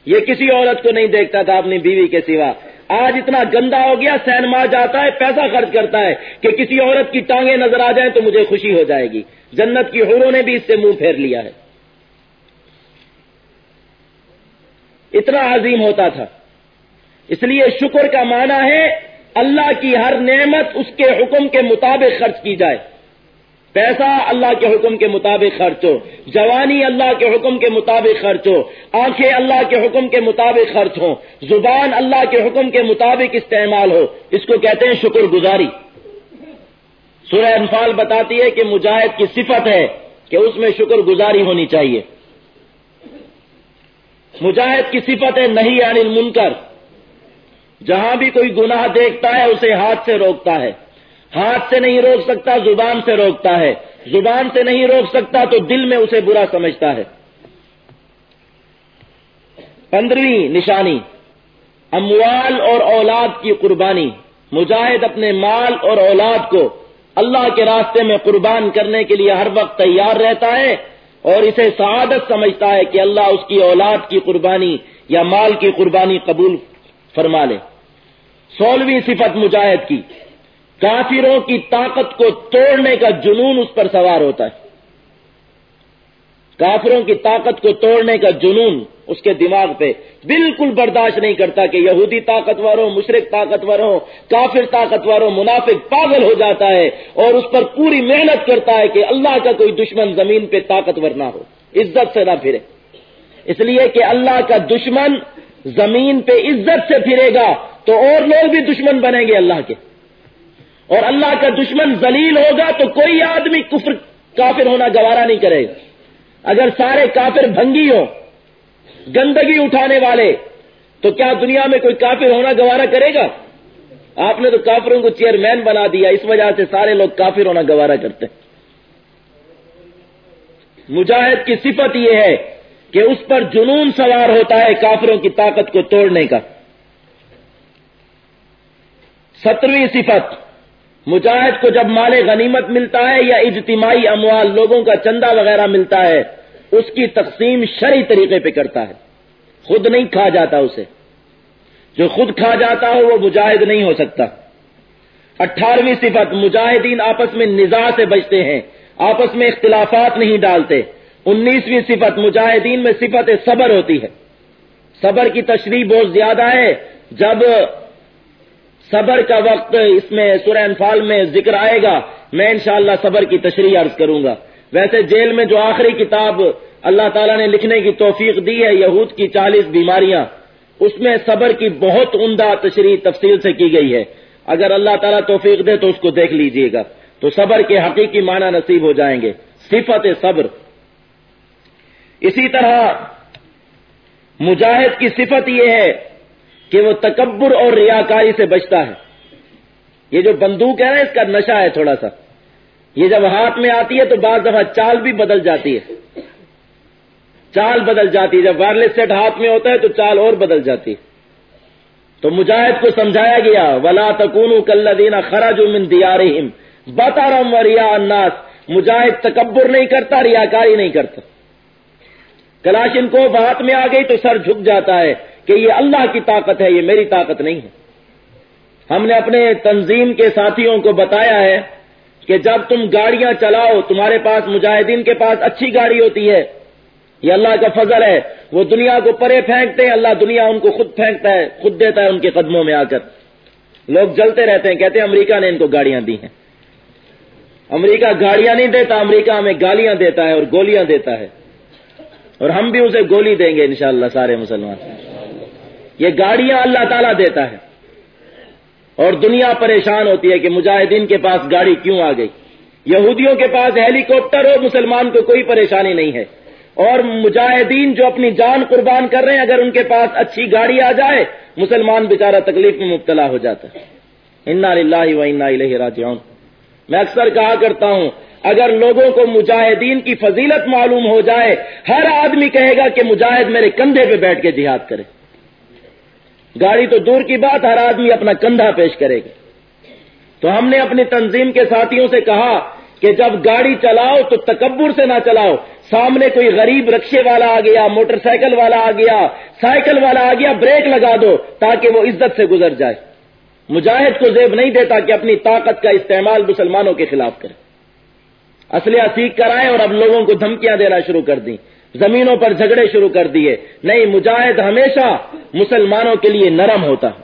یہ کسی عورت کو نہیں دیکھتا تھا، اپنی بیوی کے سوا۔ آج اتنا گندا ہو گیا سینما جاتا ہے، پیسہ خرچ کرتا ہے کہ کسی عورت کی ٹانگیں نظر آ جائیں تو مجھے خوشی ہو جائے گی۔ جنت کی حوروں نے بھی اس سے منہ پھیر لیا ہے۔ اتنا عظیم ہوتا تھا۔ اس لیے شکر کا معنی ہے، اللہ کی ہر نعمت اس کے حکم کے مطابق خرچ کی جائے۔ پیسہ اللہ کے حکم کے مطابق خرچ ہو، جوانی اللہ کے حکم کے مطابق خرچ ہو، آنکھیں اللہ کے حکم کے مطابق خرچ ہو زبان اللہ کے حکم کے مطابق استعمال ہو، اس کو کہتے ہیں شکر گزاری۔ سورہ انفال بتاتی ہے کہ مجاہد کی صفت ہے کہ اس میں شکر گزاری ہونی چاہیے۔ مجاہد کی صفت ہے نہیں یعنی منکر جہاں بھی کوئی گناہ دیکھتا ہے، اسے ہاتھ سے روکتا ہے۔ ہاتھ سے نہیں روک سکتا، زبان سے روکتا ہے۔ زبان سے نہیں روک سکتا تو دل میں اسے برا سمجھتا ہے۔ پندرہویں نشانی، اموال اور اولاد کی قربانی۔ مجاہد اپنے مال اور اولاد کو اللہ کے راستے میں قربان کرنے کے لیے ہر وقت تیار رہتا ہے اور اسے سعادت سمجھتا ہے کہ اللہ اس کی اولاد کی قربانی یا مال کی قربانی قبول فرما لے۔ سولہویں صفت مجاہد کی۔ کافروں کی طاقت کو توڑنے کا جنون اس پر سوار ہوتا ہے۔ کافروں کی طاقت کو توڑنے کا جنون اس کے دماغ پہ بالکل برداشت نہیں کرتا کہ یہودی طاقتور ہو مشرق طاقتور ہو کافر طاقتور ہو منافق پاگل ہو جاتا ہے اور اس پر پوری محنت کرتا ہے کہ اللہ کا کوئی دشمن زمین پہ طاقتور نہ ہو۔ عزت سے نہ پھرے۔ اس لیے کہ اللہ کا دشمن زمین پہ عزت سے پھرے گا تو اور لوگ بھی دشمن بنیں گے اللہ کے۔ اور اللہ کا دشمن ذلیل ہوگا تو کوئی آدمی کفر کافر ہونا گوارا نہیں کرے گا۔ اگر سارے کافر بھنگی ہوں، گندگی اٹھانے والے، تو کیا دنیا میں کوئی کافر ہونا گوارا کرے گا؟ آپ نے تو کافروں کو چیئرمین بنا دیا، اس وجہ سے سارے لوگ کافر ہونا گوارا کرتے مجاہد کی صفت یہ ہے کہ اس پر جنون سوار ہوتا ہے کافروں کی طاقت کو توڑنے کا۔ سترویں صفت مجاہد کو جب مال غنیمت ملتا ہے یا اجتماعی اموال لوگوں کا چندہ وغیرہ ملتا ہے، اس کی تقسیم شرعی طریقے پہ کرتا ہے۔ خود نہیں کھا جاتا اسے۔ جو خود کھا جاتا ہو وہ مجاہد نہیں ہو سکتا۔ اٹھارہویں صفت، مجاہدین آپس میں نزاع سے بچتے ہیں۔ آپس میں اختلافات نہیں ڈالتے۔ انیسویں صفت، مجاہدین میں صفت صبر ہوتی ہے۔ صبر کی تشریح بہت زیادہ ہے۔ جب صبر کا وقت اس میں سورہ انفال میں ذکر آئے گا۔ میں انشاءاللہ صبر کی تشریح عرض کروں گا۔ ویسے جیل میں جو آخری کتاب اللہ تعالیٰ نے لکھنے کی توفیق دی ہے، یہود کی چالیس بیماریاں، اس میں صبر کی بہت عمدہ تشریح تفصیل سے کی گئی ہے۔ اگر اللہ تعالیٰ توفیق دے تو اس کو دیکھ لیجیے گا۔ تو صبر کے حقیقی معنی نصیب ہو جائیں گے۔ صفت صبر۔ اسی طرح مجاہد کی صفت یہ ہے کہ وہ تکبر اور ریاکاری سے بچتا ہے۔ یہ جو بندوق ہے نا، اس کا نشہ ہے تھوڑا سا۔ یہ جب ہاتھ میں آتی ہے تو بعض دفعہ چال بھی بدل جاتی ہے۔ چال بدل جاتی ہے۔ جب وائرلیس سیٹ ہاتھ میں ہوتا ہے تو چال اور بدل جاتی ہے۔ تو مجاہد کو سمجھایا گیا، ولا تکون کل دینا خراج من دیا بتا رہا ریا اناس مجاہد تکبر نہیں کرتا، ریاکاری نہیں کرتا۔ کلاشن کو ہاتھ میں آ گئی تو سر جھک جاتا ہے۔ کہ یہ اللہ کی طاقت ہے، یہ میری طاقت نہیں ہے۔ ہم نے اپنے تنظیم کے ساتھیوں کو بتایا ہے کہ جب تم گاڑیاں چلاؤ، تمہارے پاس مجاہدین کے پاس اچھی گاڑی ہوتی ہے۔ یہ اللہ کا فضل ہے۔ وہ دنیا کو پرے پھینکتے ہیں، اللہ دنیا ان کو خود پھینکتا ہے، خود دیتا ہے ان کے قدموں میں آ کر۔ لوگ جلتے رہتے ہیں، کہتے ہیں، امریکہ نے ان کو گاڑیاں دی ہیں۔ امریکہ گاڑیاں نہیں دیتا، امریکہ ہمیں گالیاں دیتا ہے اور گولیاں دیتا ہے۔ اور ہم بھی اسے گولی دیں گے انشاءاللہ، سارے مسلمان۔ یہ گاڑیاں اللہ تعالیٰ دیتا ہے۔ اور دنیا پریشان ہوتی ہے کہ مجاہدین کے پاس گاڑی کیوں آ گئی؟ یہودیوں کے پاس ہیلی کاپٹر ہو مسلمان کو کوئی پریشانی نہیں ہے۔ اور مجاہدین جو اپنی جان قربان کر رہے ہیں، اگر ان کے پاس اچھی گاڑی آ جائے، مسلمان بیچارہ تکلیف میں مبتلا ہو جاتا ہے۔ انا اللہ و انا الہ راجعون۔ میں اکثر کہا کرتا ہوں، اگر لوگوں کو مجاہدین کی فضیلت معلوم ہو جائے، ہر آدمی کہے گا کہ مجاہد میرے کندھے پہ بیٹھ کے جہاد کرے۔ گاڑی تو دور کی بات، ہر آدمی اپنا کندھا پیش کرے گا۔ تو ہم نے اپنی تنظیم کے ساتھیوں سے کہا کہ جب گاڑی چلاؤ تو تکبر سے نہ چلاؤ۔ سامنے کوئی غریب رکشے والا آ گیا، موٹر سائیکل والا آ گیا، سائیکل والا آ گیا، بریک لگا دو تاکہ وہ عزت سے گزر جائے۔ مجاہد کو زیب نہیں دیتا کہ اپنی طاقت کا استعمال مسلمانوں کے خلاف کرے۔ اسلحہ سیکھ کر آئے اور اب لوگوں کو دھمکیاں دینا شروع کر دیں۔ زمینوں پر جھگڑے شروع کر دیے۔ نہیں، مجاہد ہمیشہ مسلمانوں کے لیے نرم ہوتا۔ ہے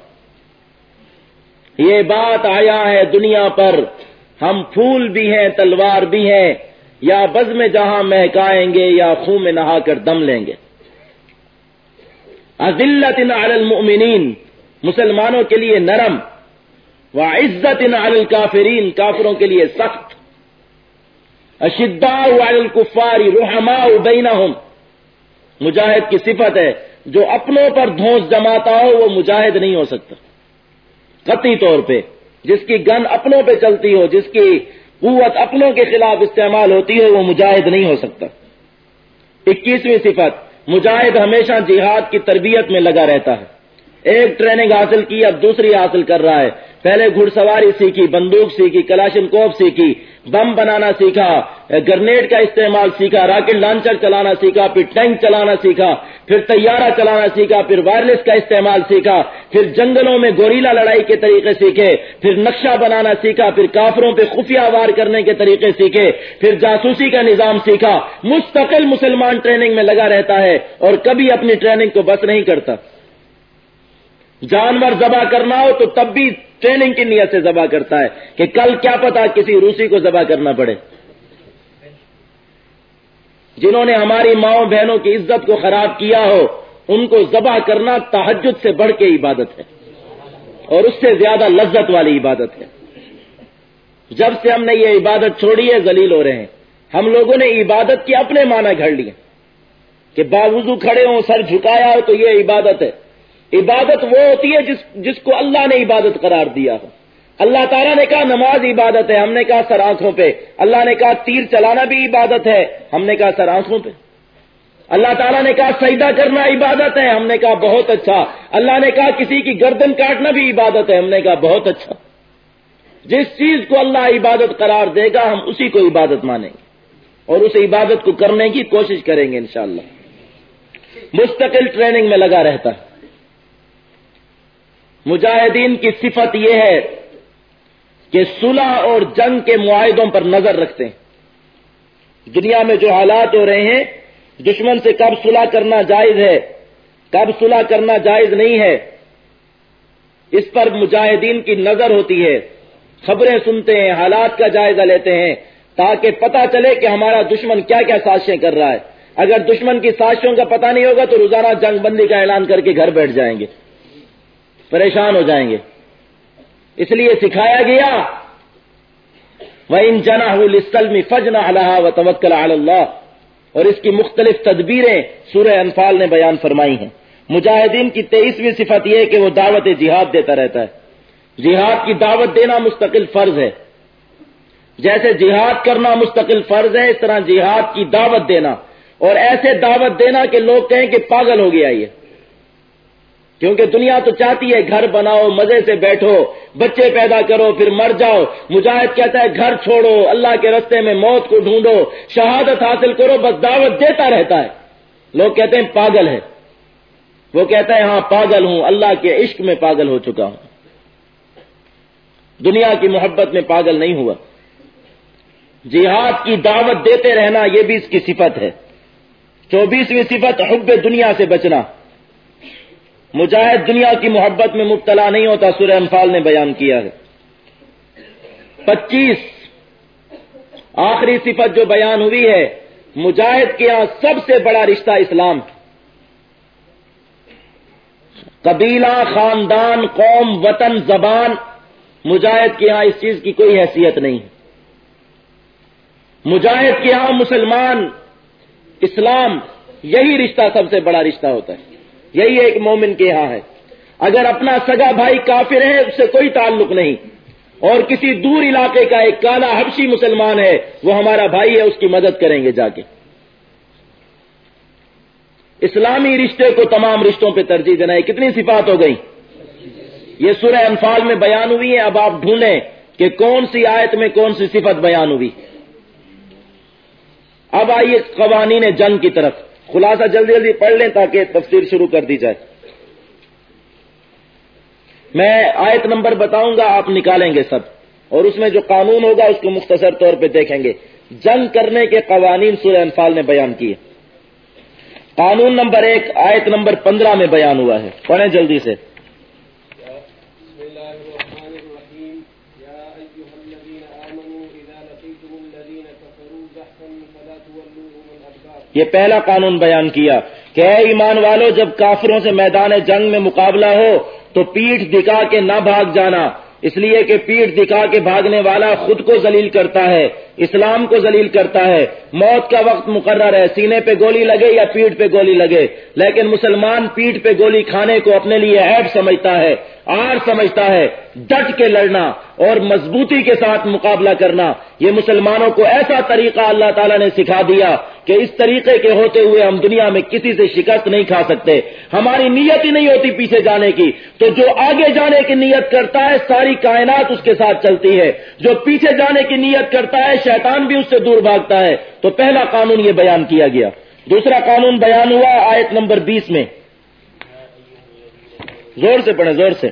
یہ بات آیا ہے دنیا پر۔ ہم پھول بھی ہیں، تلوار بھی ہیں۔ یا بز میں جہاں مہکائیں گے یا خون میں نہا کر دم لیں گے۔ عزلت ان المؤمنین، مسلمانوں کے لیے نرم۔ و عزت ان الکافرین، کافروں کے لیے سخت۔ اشدا الکفاری رحما بینہم۔ مجاہد کی صفت ہے، جو اپنوں پر دھوس جماتا ہو، وہ مجاہد نہیں ہو سکتا۔ قطعی طور پہ، جس کی گن اپنوں پہ چلتی ہو، جس کی قوت اپنوں کے خلاف استعمال ہوتی ہو، وہ مجاہد نہیں ہو سکتا۔ اکیسویں صفت، مجاہد ہمیشہ جہاد کی تربیت میں لگا رہتا ہے۔ ایک ٹریننگ حاصل کی، اب دوسری حاصل کر رہا ہے۔ پہلے گھڑ سواری سیکھی، بندوق سیکھی، کلاشن کوف سیکھی، بم بنانا سیکھا، گرنیڈ کا استعمال سیکھا، راکٹ لانچر چلانا سیکھا، پھر ٹینک چلانا سیکھا، پھر طیارہ چلانا سیکھا، پھر وائرلیس کا استعمال سیکھا، پھر جنگلوں میں گوریلا لڑائی کے طریقے سیکھے، پھر نقشہ بنانا سیکھا، پھر کافروں پہ خفیہ وار کرنے کے طریقے سیکھے، پھر جاسوسی کا نظام سیکھا۔ مستقل مسلمان ٹریننگ میں لگا رہتا ہے اور کبھی اپنی ٹریننگ کو بس نہیں کرتا۔ جانور ذبح کرنا ہو تو تب بھی ٹریننگ کی نیت سے ذبح کرتا ہے کہ کل کیا پتا کسی روسی کو ذبح کرنا پڑے۔ جنہوں نے ہماری ماؤں بہنوں کی عزت کو خراب کیا ہو، ان کو ذبح کرنا تحجد سے بڑھ کے عبادت ہے۔ اور اس سے زیادہ لذت والی عبادت ہے۔ جب سے ہم نے یہ عبادت چھوڑی ہے، ذلیل ہو رہے ہیں۔ ہم لوگوں نے عبادت کے اپنے معنی گھڑ لیے۔ کہ باوضو کھڑے ہوں، سر جھکایا ہو تو یہ عبادت ہے۔ عبادت وہ ہوتی ہے جس جس کو اللہ نے عبادت قرار دیا ہو۔ اللہ تعالیٰ نے کہا نماز عبادت ہے، ہم نے کہا سر آنکھوں پہ۔ اللہ نے کہا تیر چلانا بھی عبادت ہے، ہم نے کہا سر آنکھوں پہ۔ اللہ تعالیٰ نے کہا سجدہ کرنا عبادت ہے، ہم نے کہا بہت اچھا۔ اللہ نے کہا کسی کی گردن کاٹنا بھی عبادت ہے، ہم نے کہا بہت اچھا۔ جس چیز کو اللہ عبادت قرار دے گا، ہم اسی کو عبادت مانیں گے۔ اور اس عبادت کو کرنے کی کوشش کریں گے انشاءاللہ۔ مستقل ٹریننگ میں لگا رہتا ہے۔ مجاہدین کی صفت یہ ہے کہ صلح اور جنگ کے معاہدوں پر نظر رکھتے ہیں۔ دنیا میں جو حالات ہو رہے ہیں، دشمن سے کب صلح کرنا جائز ہے، کب صلح کرنا جائز نہیں ہے، اس پر مجاہدین کی نظر ہوتی ہے۔ خبریں سنتے ہیں، حالات کا جائزہ لیتے ہیں، تاکہ پتا چلے کہ ہمارا دشمن کیا کیا سازشیں کر رہا ہے۔ اگر دشمن کی سازشوں کا پتہ نہیں ہوگا تو روزانہ جنگ بندی کا اعلان کر کے گھر بیٹھ جائیں گے۔ پریشان ہو جائیں گے۔ اس لیے سکھایا گیا وہ ان جنا لسلم فجنا اللہ و توکل اللہ اور اس کی مختلف تدبیریں سورہ انفال نے بیان فرمائی ہیں۔ مجاہدین کی تیئیسویں صفت یہ کہ وہ دعوت جہاد دیتا رہتا ہے۔ جہاد کی دعوت دینا مستقل فرض ہے۔ جیسے جہاد کرنا مستقل فرض ہے، اس طرح جہاد کی دعوت دینا۔ اور ایسے دعوت دینا کہ لوگ کہیں کہ پاگل ہو گیا یہ۔ کیونکہ دنیا تو چاہتی ہے گھر بناؤ، مزے سے بیٹھو، بچے پیدا کرو، پھر مر جاؤ۔ مجاہد کہتا ہے، گھر چھوڑو، اللہ کے رستے میں موت کو ڈھونڈو۔ شہادت حاصل کرو، بس دعوت دیتا رہتا ہے۔ لوگ کہتے ہیں، پاگل ہے۔ وہ کہتا ہے ہاں پاگل ہوں۔ اللہ کے عشق میں پاگل ہو چکا ہوں۔ دنیا کی محبت میں پاگل نہیں ہوا۔ جہاد کی دعوت دیتے رہنا، یہ بھی اس کی صفت ہے۔ چوبیسویں صفت، حب دنیا سے بچنا۔ مجاہد دنیا کی محبت میں مبتلا نہیں ہوتا، سورہ انفال نے بیان کیا ہے۔ پچیس، آخری صفت جو بیان ہوئی ہے، مجاہد کے یہاں سب سے بڑا رشتہ اسلام۔ قبیلہ، خاندان، قوم، وطن، زبان، مجاہد کے یہاں اس چیز کی کوئی حیثیت نہیں مجاہد کے یہاں مسلمان، اسلام، یہی رشتہ سب سے بڑا رشتہ ہوتا ہے۔ یہی ایک مومن کے یہاں ہے۔ اگر اپنا سگا بھائی کافر ہے، اس سے کوئی تعلق نہیں۔ اور کسی دور علاقے کا ایک کالا حبشی مسلمان ہے، وہ ہمارا بھائی ہے، اس کی مدد کریں گے جا کے۔ اسلامی رشتے کو تمام رشتوں پہ ترجیح دینا ہے۔ کتنی صفات ہو گئی یہ سورہ انفال میں بیان ہوئی ہے۔ اب آپ ڈھونڈیں کہ کون سی آیت میں کون سی صفت بیان ہوئی۔ اب آئیے قوانین جنگ کی طرف۔ خلاصہ جلدی جلدی پڑھ لیں تاکہ تفسیر شروع کر دی جائے۔ میں آیت نمبر بتاؤں گا، آپ نکالیں گے سب۔ اور اس میں جو قانون ہوگا، اس کو مختصر طور پہ دیکھیں گے۔ جنگ کرنے کے قوانین سورہ انفال نے بیان کیے۔ قانون نمبر ایک، آیت نمبر پندرہ میں بیان ہوا ہے۔ پڑھیں جلدی سے۔ یہ پہلا قانون بیان کیا کہ اے ایمان والو، جب کافروں سے میدان جنگ میں مقابلہ ہو تو پیٹھ دکھا کے نہ بھاگ جانا، اس لیے کہ پیٹھ دکھا کے بھاگنے والا خود کو ذلیل کرتا ہے۔ اسلام کو ذلیل کرتا ہے۔ موت کا وقت مقرر ہے۔ سینے پہ گولی لگے یا پیٹ پہ گولی لگے۔ لیکن مسلمان پیٹ پہ گولی کھانے کو اپنے لیے ایڈ سمجھتا ہے آر سمجھتا ہے۔ ڈٹ کے لڑنا اور مضبوطی کے ساتھ مقابلہ کرنا، یہ مسلمانوں کو ایسا طریقہ اللہ تعالیٰ نے سکھا دیا کہ اس طریقے کے ہوتے ہوئے ہم دنیا میں کسی سے شکست نہیں کھا سکتے۔ ہماری نیت ہی نہیں ہوتی پیچھے جانے کی۔ تو جو آگے جانے کی نیت کرتا ہے، ساری کائنات اس کے ساتھ چلتی ہے۔ جو پیچھے جانے کی نیت کرتا ہے شیطان بھی اس سے دور بھاگتا ہے۔ تو پہلا قانون یہ بیان کیا گیا۔ دوسرا قانون بیان ہوا آیت نمبر بیس میں۔ زور سے پڑھیں، زور سے۔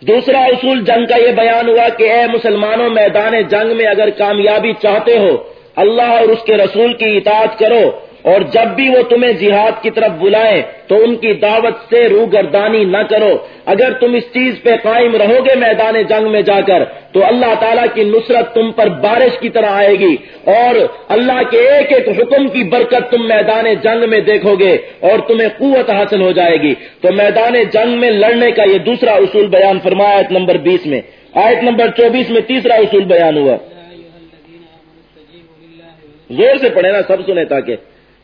دوسرا اصول جنگ کا یہ بیان ہوا کہ اے مسلمانوں، میدان جنگ میں اگر کامیابی چاہتے ہو، اللہ اور اس کے رسول کی اطاعت کرو۔ اور جب بھی وہ تمہیں جہاد کی طرف بلائیں تو ان کی دعوت سے روح گردانی نہ کرو۔ اگر تم اس چیز پہ قائم رہو گے میدان جنگ میں جا کر، تو اللہ تعالیٰ کی نصرت تم پر بارش کی طرح آئے گی اور اللہ کے ایک ایک حکم کی برکت تم میدان جنگ میں دیکھو گے اور تمہیں قوت حاصل ہو جائے گی۔ تو میدان جنگ میں لڑنے کا یہ دوسرا اصول بیان فرمایا آیت نمبر بیس میں۔ آیت نمبر چوبیس میں تیسرا اصول بیان ہوا۔ زور سے پڑھے نا، سب سنے تاکہ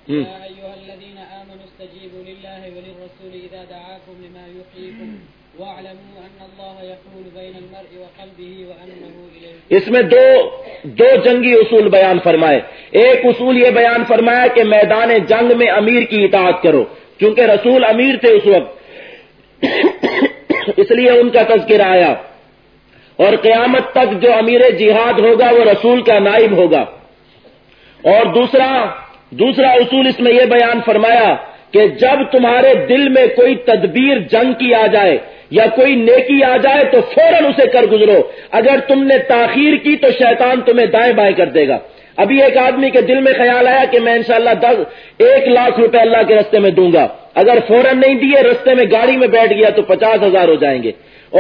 يا أيها الذين آمنوا استجيبوا لله وللرسول إذا دعاكم لما يحييكم واعلموا أن الله يحول بين المرء وقلبه وأنه إليه اس میں دو دو جنگی اصول بیان فرمائے۔ ایک اصول یہ بیان فرمایا کہ میدان جنگ میں امیر کی اطاعت کرو کیونکہ رسول امیر تھے اس وقت۔ اس لیے ان کا تذکرہ آیا۔ اور قیامت تک جو امیر جہاد ہوگا وہ رسول کا نائب ہوگا۔ اور دوسرا دوسرا اصول اس میں یہ بیان فرمایا کہ جب تمہارے دل میں کوئی تدبیر جنگ کی آ جائے یا کوئی نیکی آ جائے تو فوراً اسے کر گزرو۔ اگر تم نے تاخیر کی تو شیطان تمہیں دائیں بائیں کر دے گا۔ ابھی ایک آدمی کے دل میں خیال آیا کہ میں انشاءاللہ دس ایک لاکھ روپے اللہ کے رستے میں دوں گا۔ اگر فوراً نہیں دیے، رستے میں گاڑی میں بیٹھ گیا تو پچاس ہزار ہو جائیں گے۔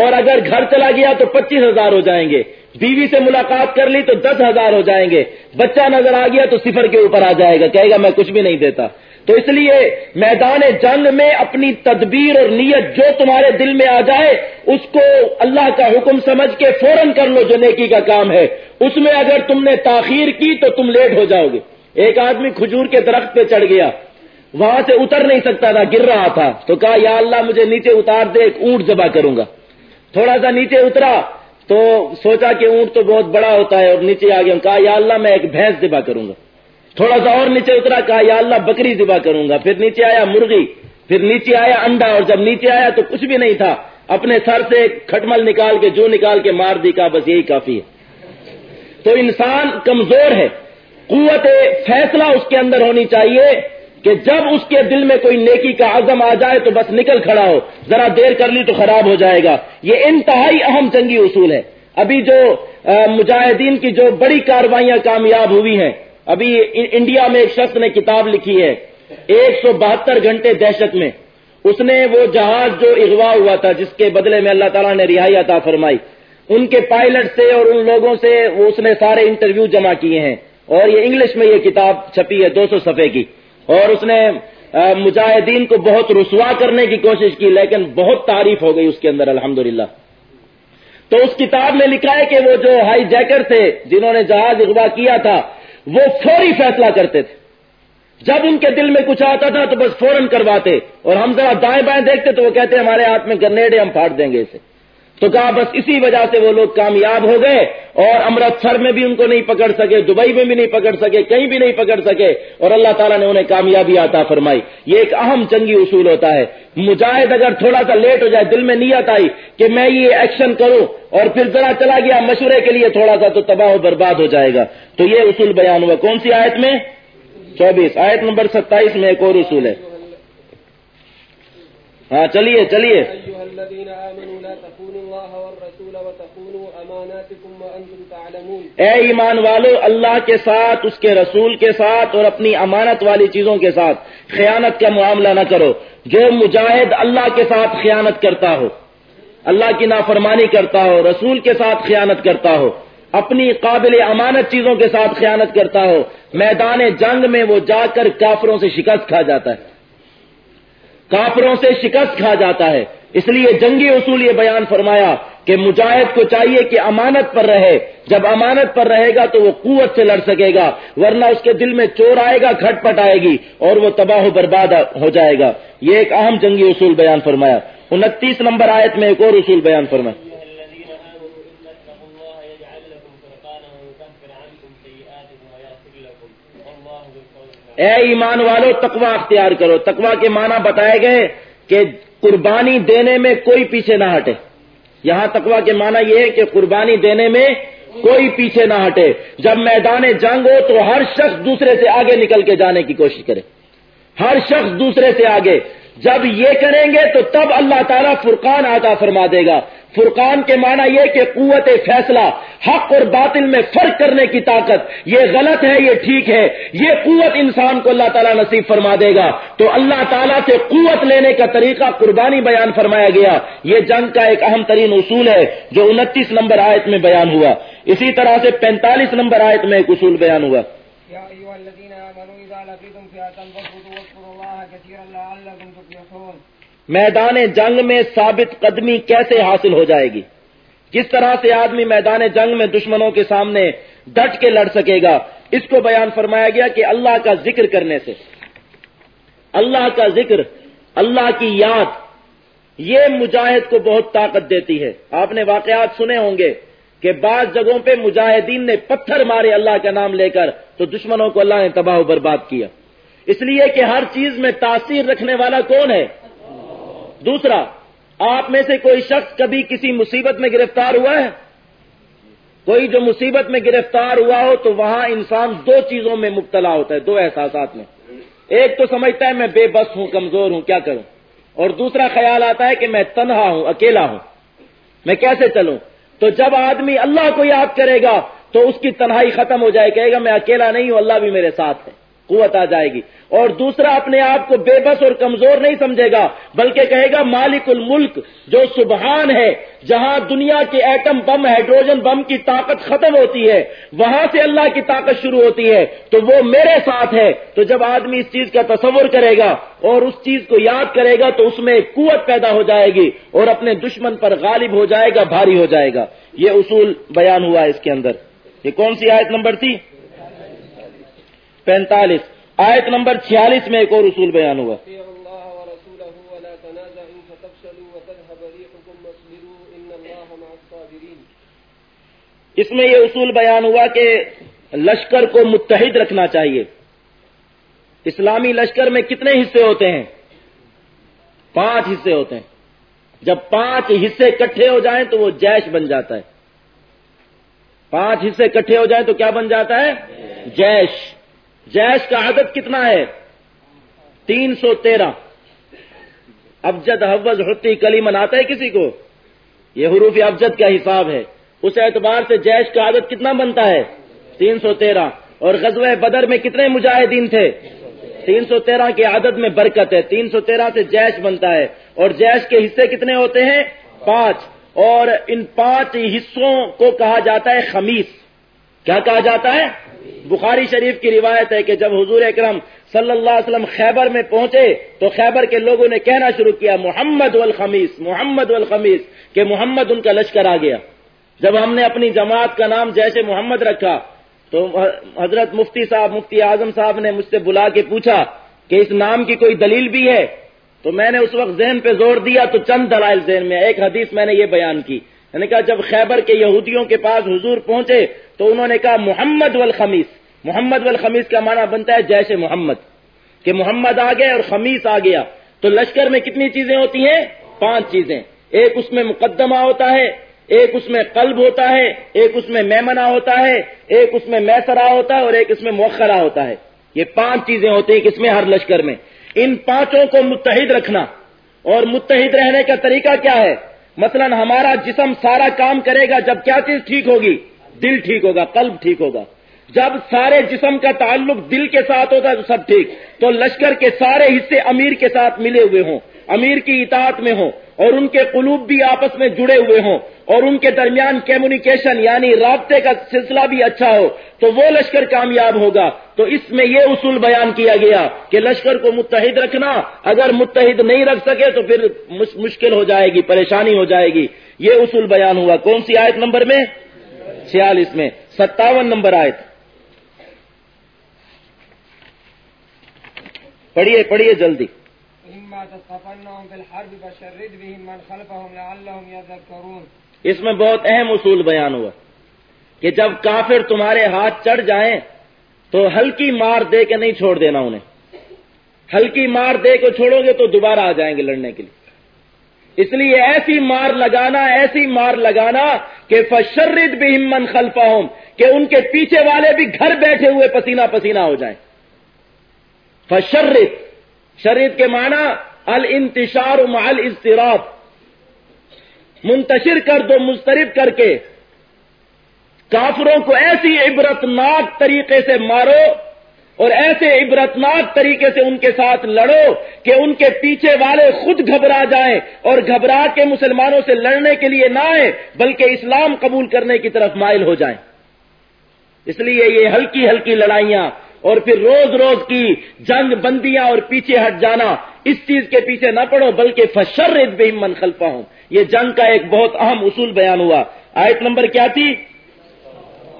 اور اگر گھر چلا گیا تو پچیس ہزار ہو جائیں گے۔ بیوی سے ملاقات کر لی تو دس ہزار ہو جائیں گے۔ بچہ نظر آ گیا تو صفر کے اوپر آ جائے گا، کہے گا میں کچھ بھی نہیں دیتا۔ تو اس لیے میدان جنگ میں اپنی تدبیر اور نیت جو تمہارے دل میں آ جائے، اس کو اللہ کا حکم سمجھ کے فوراً کر لو جو نیکی کا کام ہے۔ اس میں اگر تم نے تاخیر کی تو تم لیٹ ہو جاؤ گے۔ ایک آدمی کھجور کے درخت پہ چڑھ گیا۔ وہاں سے اتر نہیں سکتا تھا، گر رہا تھا۔ تو کہا، یا اللہ، مجھے نیچے اتار دے، ایک اونٹ جبا کروں گا۔ تھوڑا سا نیچے اترا تو سوچا کہ اونٹ تو بہت بڑا ہوتا ہے اور نیچے آ گیا کہا، یا اللہ میں ایک بھینس ذبح کروں گا۔ تھوڑا سا اور نیچے اترا، کہا، یا اللہ بکری ذبح کروں گا۔ پھر نیچے آیا مرغی، پھر نیچے آیا انڈا، اور جب نیچے آیا تو کچھ بھی نہیں تھا۔ اپنے سر سے کھٹمل نکال کے، جو نکال کے مار دی، کہا، بس یہی کافی ہے۔ تو انسان کمزور ہے۔ قوت فیصلہ اس کے اندر ہونی چاہیے۔ کہ جب اس کے دل میں کوئی نیکی کا عزم آ جائے تو بس نکل کھڑا ہو، ذرا دیر کر لی تو خراب ہو جائے گا۔ یہ انتہائی اہم جنگی اصول ہے۔ ابھی جو مجاہدین کی جو بڑی کاروائیاں کامیاب ہوئی ہیں، ابھی انڈیا میں ایک شخص نے کتاب لکھی ہے، ایک سو بہتر گھنٹے دہشت میں۔ اس نے وہ جہاز جو اغوا ہوا تھا، جس کے بدلے میں اللہ تعالیٰ نے رہائی عطا فرمائی، ان کے پائلٹ سے اور ان لوگوں سے وہ اس نے سارے انٹرویو جمع کیے ہیں۔ اور یہ انگلش میں یہ کتاب چھپی ہے، دو سو صفحے کی۔ اور اس نے مجاہدین کو بہت رسوا کرنے کی کوشش کی، لیکن بہت تعریف ہو گئی اس کے اندر الحمد تو اس کتاب میں لکھا ہے کہ وہ جو ہائی جیکر تھے، جنہوں نے جہاز اغوا کیا تھا، وہ فوری فیصلہ کرتے تھے۔ جب ان کے دل میں کچھ آتا تھا تو بس فوراً کرواتے، اور ہم ذرا دائیں بائیں دیکھتے تو وہ کہتے، ہمارے ہاتھ میں گرنیڈے ہم پھاڑ دیں گے اسے۔ تو کہا بس اسی وجہ سے وہ لوگ کامیاب ہو گئے اور امرتسر میں بھی ان کو نہیں پکڑ سکے، دبئی میں بھی نہیں پکڑ سکے، کہیں بھی نہیں پکڑ سکے۔ اور اللہ تعالیٰ نے انہیں کامیابی عطا فرمائی۔ یہ ایک اہم چنگی اصول ہوتا ہے۔ مجاہد اگر تھوڑا سا لیٹ ہو جائے، دل میں نیت آئی کہ میں یہ ایکشن کروں اور پھر ذرا چلا گیا مشورے کے لیے تھوڑا سا، تو تباہ و برباد ہو جائے گا۔ تو یہ اصول بیان ہوا۔ کون سی آیت میں؟ چوبیس۔ آیت نمبر ستائیس میں ایک اور اصول ہے۔ ہاں چلیے چلیے۔ اے ایمان والو، اللہ کے ساتھ، اس کے رسول کے ساتھ اور اپنی امانت والی چیزوں کے ساتھ خیانت کا معاملہ نہ کرو۔ جو مجاہد اللہ کے ساتھ خیانت کرتا ہو، اللہ کی نافرمانی کرتا ہو، رسول کے ساتھ خیانت کرتا ہو، اپنی قابل امانت چیزوں کے ساتھ خیانت کرتا ہو، میدان جنگ میں وہ جا کر کافروں سے شکست کھا جاتا ہے۔ کافروں سے شکست کھا جاتا ہے۔ اس لیے جنگی اصول یہ بیان فرمایا کہ مجاہد کو چاہیے کہ امانت پر رہے۔ جب امانت پر رہے گا تو وہ قوت سے لڑ سکے گا، ورنہ اس کے دل میں چور آئے گا، کھٹ پٹ آئے گی اور وہ تباہ و برباد ہو جائے گا۔ یہ ایک اہم جنگی اصول بیان فرمایا۔ انتیس نمبر آیت میں ایک اور اصول بیان فرمایا۔ اے ایمان والو تقوا اختیار کرو۔ تقوا کے معنی بتائے گئے کہ قربانی دینے میں کوئی پیچھے نہ ہٹے۔ یہاں تقوا کے معنی یہ ہے کہ قربانی دینے میں کوئی پیچھے نہ ہٹے۔ جب میدان جنگ ہو تو ہر شخص دوسرے سے آگے نکل کے جانے کی کوشش کرے۔ ہر شخص دوسرے سے آگے۔ جب یہ کریں گے تو تب اللہ تعالیٰ فرقان آتا فرما دے گا۔ فرقان کے معنی یہ کہ قوت فیصلہ، حق اور باطل میں فرق کرنے کی طاقت۔ یہ غلط ہے، یہ ٹھیک ہے۔ یہ قوت انسان کو اللہ تعالیٰ نصیب فرما دے گا۔ تو اللہ تعالیٰ سے قوت لینے کا طریقہ قربانی بیان فرمایا گیا۔ یہ جنگ کا ایک اہم ترین اصول ہے، جو انتیس نمبر آیت میں بیان ہوا۔ اسی طرح سے پینتالیس نمبر آیت میں ایک اصول بیان ہوا۔ میدان جنگ میں ثابت قدمی کیسے حاصل ہو جائے گی؟ کس طرح سے آدمی میدان جنگ میں دشمنوں کے سامنے ڈٹ کے لڑ سکے گا؟ اس کو بیان فرمایا گیا کہ اللہ کا ذکر کرنے سے۔ اللہ کا ذکر، اللہ کی یاد، یہ مجاہد کو بہت طاقت دیتی ہے۔ آپ نے واقعات سنے ہوں گے کہ بعض جگہوں پہ مجاہدین نے پتھر مارے اللہ کا نام لے کر تو دشمنوں کو اللہ نے تباہ و برباد کیا۔ اس لیے کہ ہر چیز میں تاثیر رکھنے والا کون ہے؟ دوسرا، آپ میں سے کوئی شخص کبھی کسی مصیبت میں گرفتار ہوا ہے؟ کوئی جو مصیبت میں گرفتار ہوا ہو تو وہاں انسان دو چیزوں میں مبتلا ہوتا ہے، دو احساسات میں۔ ایک تو سمجھتا ہے میں بے بس ہوں، کمزور ہوں، کیا کروں؟ اور دوسرا خیال آتا ہے کہ میں تنہا ہوں، اکیلا ہوں۔ میں کیسے چلوں؟ تو جب آدمی اللہ کو یاد کرے گا تو اس کی تنہائی ختم ہو جائے، کہے گا میں اکیلا نہیں ہوں، اللہ بھی میرے ساتھ ہے۔ قوت آ جائے گی۔ اور دوسرا اپنے آپ کو بے بس اور کمزور نہیں سمجھے گا، بلکہ کہے گا، مالک الملک، جو سبحان ہے، جہاں دنیا کے ایٹم بم، ہائیڈروجن بم کی طاقت ختم ہوتی ہے، وہاں سے اللہ کی طاقت شروع ہوتی ہے، تو وہ میرے ساتھ ہے۔ تو جب آدمی اس چیز کا تصور کرے گا اور اس چیز کو یاد کرے گا، تو اس میں قوت پیدا ہو جائے گی اور اپنے دشمن پر غالب ہو جائے گا، بھاری ہو جائے گا۔ یہ اصول بیان ہوا اس کے اندر۔ یہ کون سی آیت نمبر تھی؟ پینتالیس۔ آیت نمبر چھیالیس میں ایک اور اصول بیان ہوا۔ اس میں یہ اصول بیان ہوا کہ لشکر کو متحد رکھنا چاہیے۔ اسلامی لشکر میں کتنے حصے ہوتے ہیں؟ پانچ حصے ہوتے ہیں۔ جب پانچ حصے کٹھے ہو جائیں تو وہ جیش بن جاتا ہے۔ پانچ حصے کٹھے ہو جائیں تو کیا بن جاتا ہے؟ جیش۔ جیش کا عدد کتنا ہے؟ تین سو تیرہ۔ ابجد حفظ حتی کلی مناتا ہے کسی کو؟ یہ حروف ابجد کا حساب ہے۔ اس اعتبار سے جیش کا عدد کتنا بنتا ہے؟ تین سو تیرہ۔ اور غزوہ بدر میں کتنے مجاہدین تھے؟ تین سو تیرہ کے عدد میں برکت ہے۔ تین سو تیرہ سے جیش بنتا ہے۔ اور جیش کے حصے کتنے ہوتے ہیں؟ پانچ۔ اور ان پانچ حصوں کو کہا جاتا ہے خمیس۔ کیا کہا جاتا ہے؟ بخاری شریف کی روایت ہے کہ جب حضور اکرم صلی اللہ علیہ وسلم خیبر میں پہنچے تو خیبر کے لوگوں نے کہنا شروع کیا، محمد والخمیس محمد والخمیس، کہ محمد ان کا لشکر آ گیا۔ جب ہم نے اپنی جماعت کا نام جیسے محمد رکھا، تو حضرت مفتی صاحب، مفتی اعظم صاحب نے مجھ سے بلا کے پوچھا کہ اس نام کی کوئی دلیل بھی ہے؟ تو میں نے اس وقت ذہن پہ زور دیا تو چند دلائل ذہن میں ایک حدیث میں نے یہ بیان کی۔ میں نے کہا، جب خیبر کے یہودیوں کے پاس حضور پہنچے تو انہوں نے کہا، محمد والخمیس. محمد والخمیس کا معنی بنتا ہے جیسے محمد. کہ محمد آ گئے اور خمیس آ گیا. تو لشکر میں کتنی چیزیں ہوتی ہیں؟ پانچ چیزیں. ایک اس میں مقدمہ ہوتا ہے، ایک اس میں قلب ہوتا ہے، ایک اس میں میمنا ہوتا ہے، ایک اس میں میسرا ہوتا ہے اور ایک اس میں موخرا ہوتا ہے. یہ پانچ چیزیں ہوتی ہیں کس میں ہر لشکر میں. ان پانچوں کو متحد رکھنا. اور متحد رہنے کا طریقہ کیا ہے؟ مثلا ہمارا جسم سارا کام کرے گا جب کیا چیز ٹھیک ہوگی؟ دل ٹھیک ہوگا، قلب ٹھیک ہوگا۔ جب سارے جسم کا تعلق دل کے ساتھ ہوتا ہے تو سب ٹھیک۔ تو لشکر کے سارے حصے امیر کے ساتھ ملے ہوئے ہوں، امیر کی اطاعت میں ہوں۔ اور ان کے قلوب بھی آپس میں جڑے ہوئے ہوں اور ان کے درمیان کمیونیکیشن یعنی رابطے کا سلسلہ بھی اچھا ہو، تو وہ لشکر کامیاب ہوگا۔ تو اس میں یہ اصول بیان کیا گیا کہ لشکر کو متحد رکھنا، اگر متحد نہیں رکھ سکے تو پھر مشکل ہو جائے گی، پریشانی ہو جائے گی۔ یہ اصول بیان ہوا۔ کون سی آیت نمبر میں؟ چھیالیس میں۔ ستاون نمبر آیت۔ پڑھیے پڑھیے جلدی۔ اس میں بہت اہم اصول بیان ہوا کہ جب کافر تمہارے ہاتھ چڑھ جائیں تو ہلکی مار دے کے نہیں چھوڑ دینا انہیں۔ ہلکی مار دے کے چھوڑو گے تو دوبارہ آ جائیں گے لڑنے کے لیے۔ اس لیے ایسی مار لگانا، ایسی مار لگانا کہ فشرد بھی ہمن خلفا کہ ان کے پیچھے والے بھی گھر بیٹھے ہوئے پسینہ پسینہ ہو جائیں۔ فشرد شرید کے معنی الانتشار مع الاضطراب۔ منتشر کر دو مسترد کر کے۔ کافروں کو ایسی عبرتناک طریقے سے مارو اور ایسے عبرتناک طریقے سے ان کے ساتھ لڑو کہ ان کے پیچھے والے خود گھبرا جائیں اور گھبرا کے مسلمانوں سے لڑنے کے لیے نہ آئیں، بلکہ اسلام قبول کرنے کی طرف مائل ہو جائیں۔ اس لیے یہ ہلکی ہلکی لڑائیاں اور پھر روز روز کی جنگ بندیاں اور پیچھے ہٹ جانا اس چیز کے پیچھے نہ پڑو بلکہ فشر بے من خلفا ہوں یہ جنگ کا ایک بہت اہم اصول بیان ہوا۔ آیت نمبر کیا تھی؟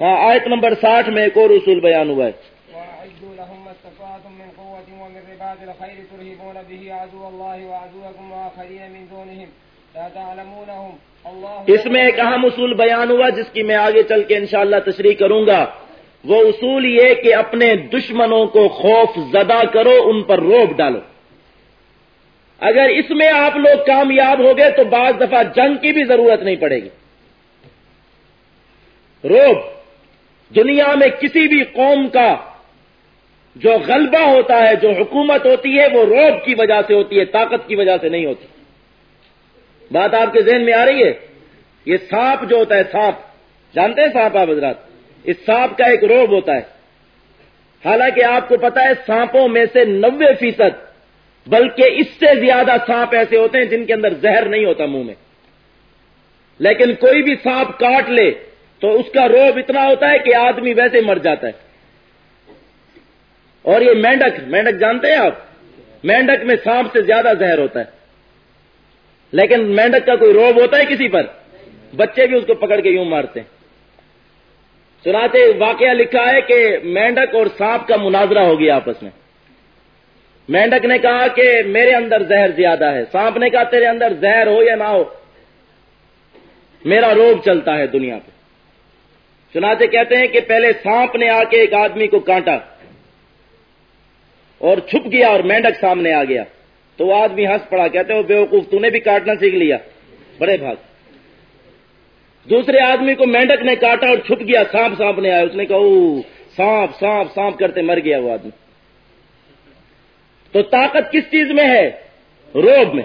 ہاں آیت نمبر ساٹھ میں ایک اور اصول بیان ہوا ہے۔ اس میں ایک اہم اصول بیان ہوا جس کی میں آگے چل کے انشاءاللہ تشریح کروں گا۔ وہ اصول یہ کہ اپنے دشمنوں کو خوف زدہ کرو، ان پر روب ڈالو۔ اگر اس میں آپ لوگ کامیاب ہو گئے تو بعض دفعہ جنگ کی بھی ضرورت نہیں پڑے گی۔ روب۔ دنیا میں کسی بھی قوم کا جو غلبہ ہوتا ہے، جو حکومت ہوتی ہے، وہ روب کی وجہ سے ہوتی ہے، طاقت کی وجہ سے نہیں ہوتی۔ بات آپ کے ذہن میں آ رہی ہے؟ یہ سانپ جو ہوتا ہے، سانپ۔ جانتے ہیں سانپ آپ حضرات؟ اس سانپ کا ایک روب ہوتا ہے۔ حالانکہ آپ کو پتا ہے، سانپوں میں سے نوے فیصد، بلکہ اس سے زیادہ سانپ ایسے ہوتے ہیں جن کے اندر زہر نہیں ہوتا منہ میں۔ لیکن کوئی بھی سانپ کاٹ لے تو اس کا روب اتنا ہوتا ہے کہ آدمی ویسے مر جاتا ہے۔ اور یہ مینڈک مینڈک جانتے ہیں آپ؟ مینڈک میں سانپ سے زیادہ زہر ہوتا ہے۔ لیکن مینڈک کا کوئی روب ہوتا ہے کسی پر؟ بچے بھی اس کو پکڑ کے یوں مارتے ہیں۔ سناتے واقعہ لکھا ہے کہ مینڈک اور سانپ کا مناظرہ ہو گیا آپس میں۔ مینڈک نے کہا کہ میرے اندر زہر زیادہ ہے۔ سانپ نے کہا، تیرے اندر زہر ہو یا نہ ہو، میرا روب چلتا ہے دنیا پہ۔ سناتے کہتے ہیں کہ پہلے سانپ نے آ کے ایک آدمی کو کانٹا اور چھپ گیا اور مینڈک سامنے آ گیا۔ تو وہ آدمی ہنس پڑا، کہتے وہ بےوقوف تو نے بھی کاٹنا سیکھ لیا۔ بڑے بھاگ۔ دوسرے آدمی کو مینڈک نے کاٹا اور چھپ گیا، سانپ سانپ نے آیا اس نے کہا سانپ سانپ سانپ کرتے مر گیا وہ آدمی۔ تو طاقت کس چیز میں ہے؟ روب میں۔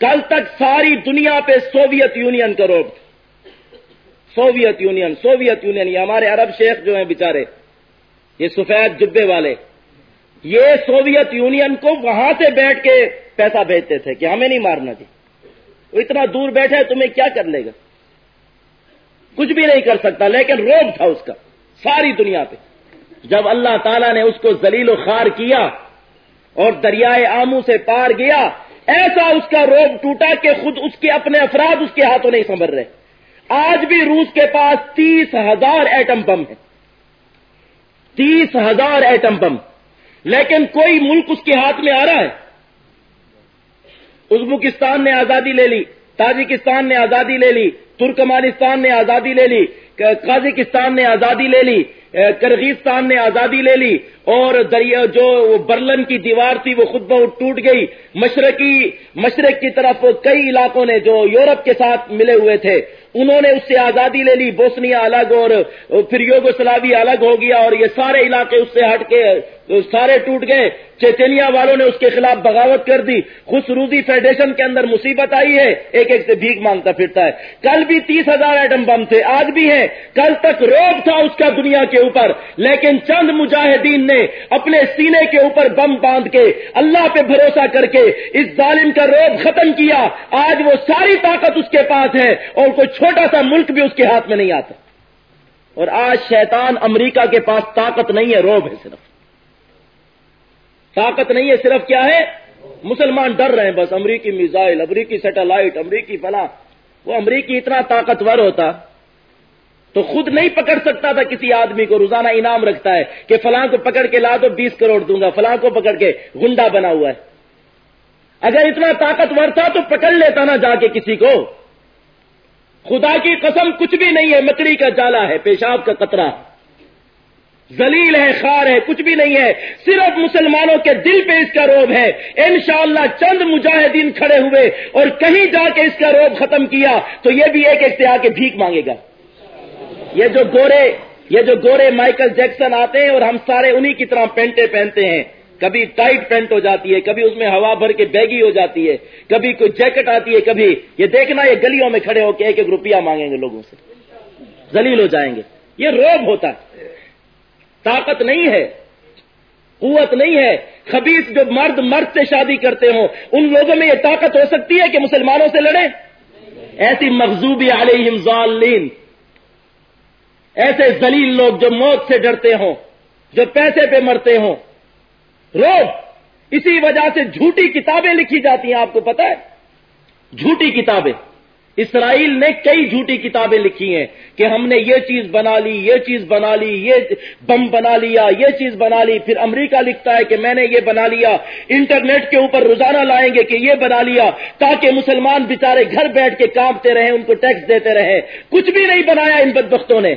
کل تک ساری دنیا پہ سوویت یونین کا روب سوویت یونین سوویت یونین، یہ ہمارے عرب شیخ جو ہیں بےچارے یہ سفید جبے والے، یہ سوویت یونین کو وہاں سے بیٹھ کے پیسہ بھیجتے تھے کہ ہمیں نہیں مارنا جی۔ وہ اتنا دور بیٹھے تمہیں کیا کر لے گا؟ کچھ بھی نہیں کر سکتا، لیکن روب تھا اس کا، ساری دنیا پہ۔ جب اللہ تعالیٰ نے اس کو زلیل و خار کیا اور دریائے آمو سے پار گیا، ایسا اس کا روب ٹوٹا کہ خود اس کے اپنے افراد اس کے ہاتھوں نہیں سنبھر رہے۔ آج بھی روس کے پاس تیس ہزار ایٹم بم ہے تیس ہزار ایٹم بم۔ لیکن کوئی ملک اس کے ہاتھ میں آ رہا ہے؟ ازبکستان نے آزادی لے لی، تاجکستان نے آزادی لے لی ترکمانستان نے آزادی لے لی قازقستان نے آزادی لے لی کرغیزستان نے آزادی لے لی، اور دریا جو برلن کی دیوار تھی وہ خود بہت ٹوٹ گئی۔ مشرقی مشرق کی طرف کئی علاقوں نے جو یورپ کے ساتھ ملے ہوئے تھے، انہوں نے اس سے آزادی لے لی۔ بوسنیا الگ اور پھر یوگوسلاوی الگ ہو گیا اور یہ سارے علاقے اس سے ہٹ کے تو سارے ٹوٹ گئے۔ چیچنیا والوں نے اس کے خلاف بغاوت کر دی۔ خسروزی فیڈریشن کے اندر مصیبت آئی ہے۔ ایک ایک سے بھیک مانگتا پھرتا ہے۔ کل بھی تیس ہزار ایٹم بم تھے، آج بھی ہیں۔ کل تک روب تھا اس کا دنیا کے اوپر۔ لیکن چند مجاہدین نے اپنے سینے کے اوپر بم باندھ کے اللہ پہ بھروسہ کر کے اس ظالم کا روب ختم کیا۔ آج وہ ساری طاقت اس کے پاس ہے اور کوئی چھوٹا سا ملک بھی اس کے ہاتھ میں نہیں آتا۔ اور آج شیطان امریکہ کے پاس طاقت نہیں ہے، روب ہے صرف۔ طاقت نہیں ہے، صرف کیا ہے؟ مسلمان ڈر رہے ہیں بس، امریکی میزائل، امریکی سیٹلائٹ، امریکی فلاں۔ وہ امریکی اتنا طاقتور ہوتا تو خود نہیں پکڑ سکتا تھا کسی آدمی کو، روزانہ انعام رکھتا ہے کہ فلاں کو پکڑ کے لا دو، بیس کروڑ دوں گا، فلاں کو پکڑ کے گنڈا بنا ہوا ہے۔ اگر اتنا طاقتور تھا تو پکڑ لیتا نا جا کے کسی کو۔ خدا کی قسم کچھ بھی نہیں ہے، مکڑی کا جالا ہے، پیشاب کا قطرہ۔ زلیل ہے، خار ہے، کچھ بھی نہیں ہے۔ صرف مسلمانوں کے دل پہ اس کا روب ہے۔ انشاءاللہ چند مجاہدین کھڑے ہوئے اور کہیں جا کے اس کا روب ختم کیا تو یہ بھی ایک ایک سے آ کے بھیک مانگے گا۔ یہ جو گورے، یہ جو گورے مائیکل جیکسن آتے ہیں اور ہم سارے انہی کی طرح پینٹیں پہنتے ہیں۔ کبھی ٹائٹ پینٹ ہو جاتی ہے، کبھی اس میں ہوا بھر کے بیگی ہو جاتی ہے، کبھی کوئی جیکٹ آتی ہے، کبھی۔ یہ دیکھنا یہ گلیوں میں کھڑے ہو کے ایک ایک روپیہ مانگیں گے لوگوں سے۔ زلیل ہو جائیں گے۔ یہ روب ہوتا ہے۔ طاقت نہیں ہے، قوت نہیں ہے۔ خبیص جو مرد مرد سے شادی کرتے ہوں، ان لوگوں میں یہ طاقت ہو سکتی ہے کہ مسلمانوں سے لڑیں؟ ایسی مغزوبی علیہم ظالین ایسے ذلیل لوگ جو موت سے ڈرتے ہوں، جو پیسے پہ مرتے ہوں۔ روب، اسی وجہ سے جھوٹی کتابیں لکھی جاتی ہیں، آپ کو پتا ہے؟ جھوٹی کتابیں۔ اسرائیل نے کئی جھوٹی کتابیں لکھی ہیں کہ ہم نے یہ چیز بنا لی، یہ چیز بنا لی، یہ بم بنا لیا، یہ چیز بنا لی، پھر امریکہ لکھتا ہے کہ میں نے یہ بنا لیا، انٹرنیٹ کے اوپر روزانہ لائیں گے کہ یہ بنا لیا، تاکہ مسلمان بےچارے گھر بیٹھ کے کامتے رہیں، ان کو ٹیکس دیتے رہیں۔ کچھ بھی نہیں بنایا ان بدبختوں نے۔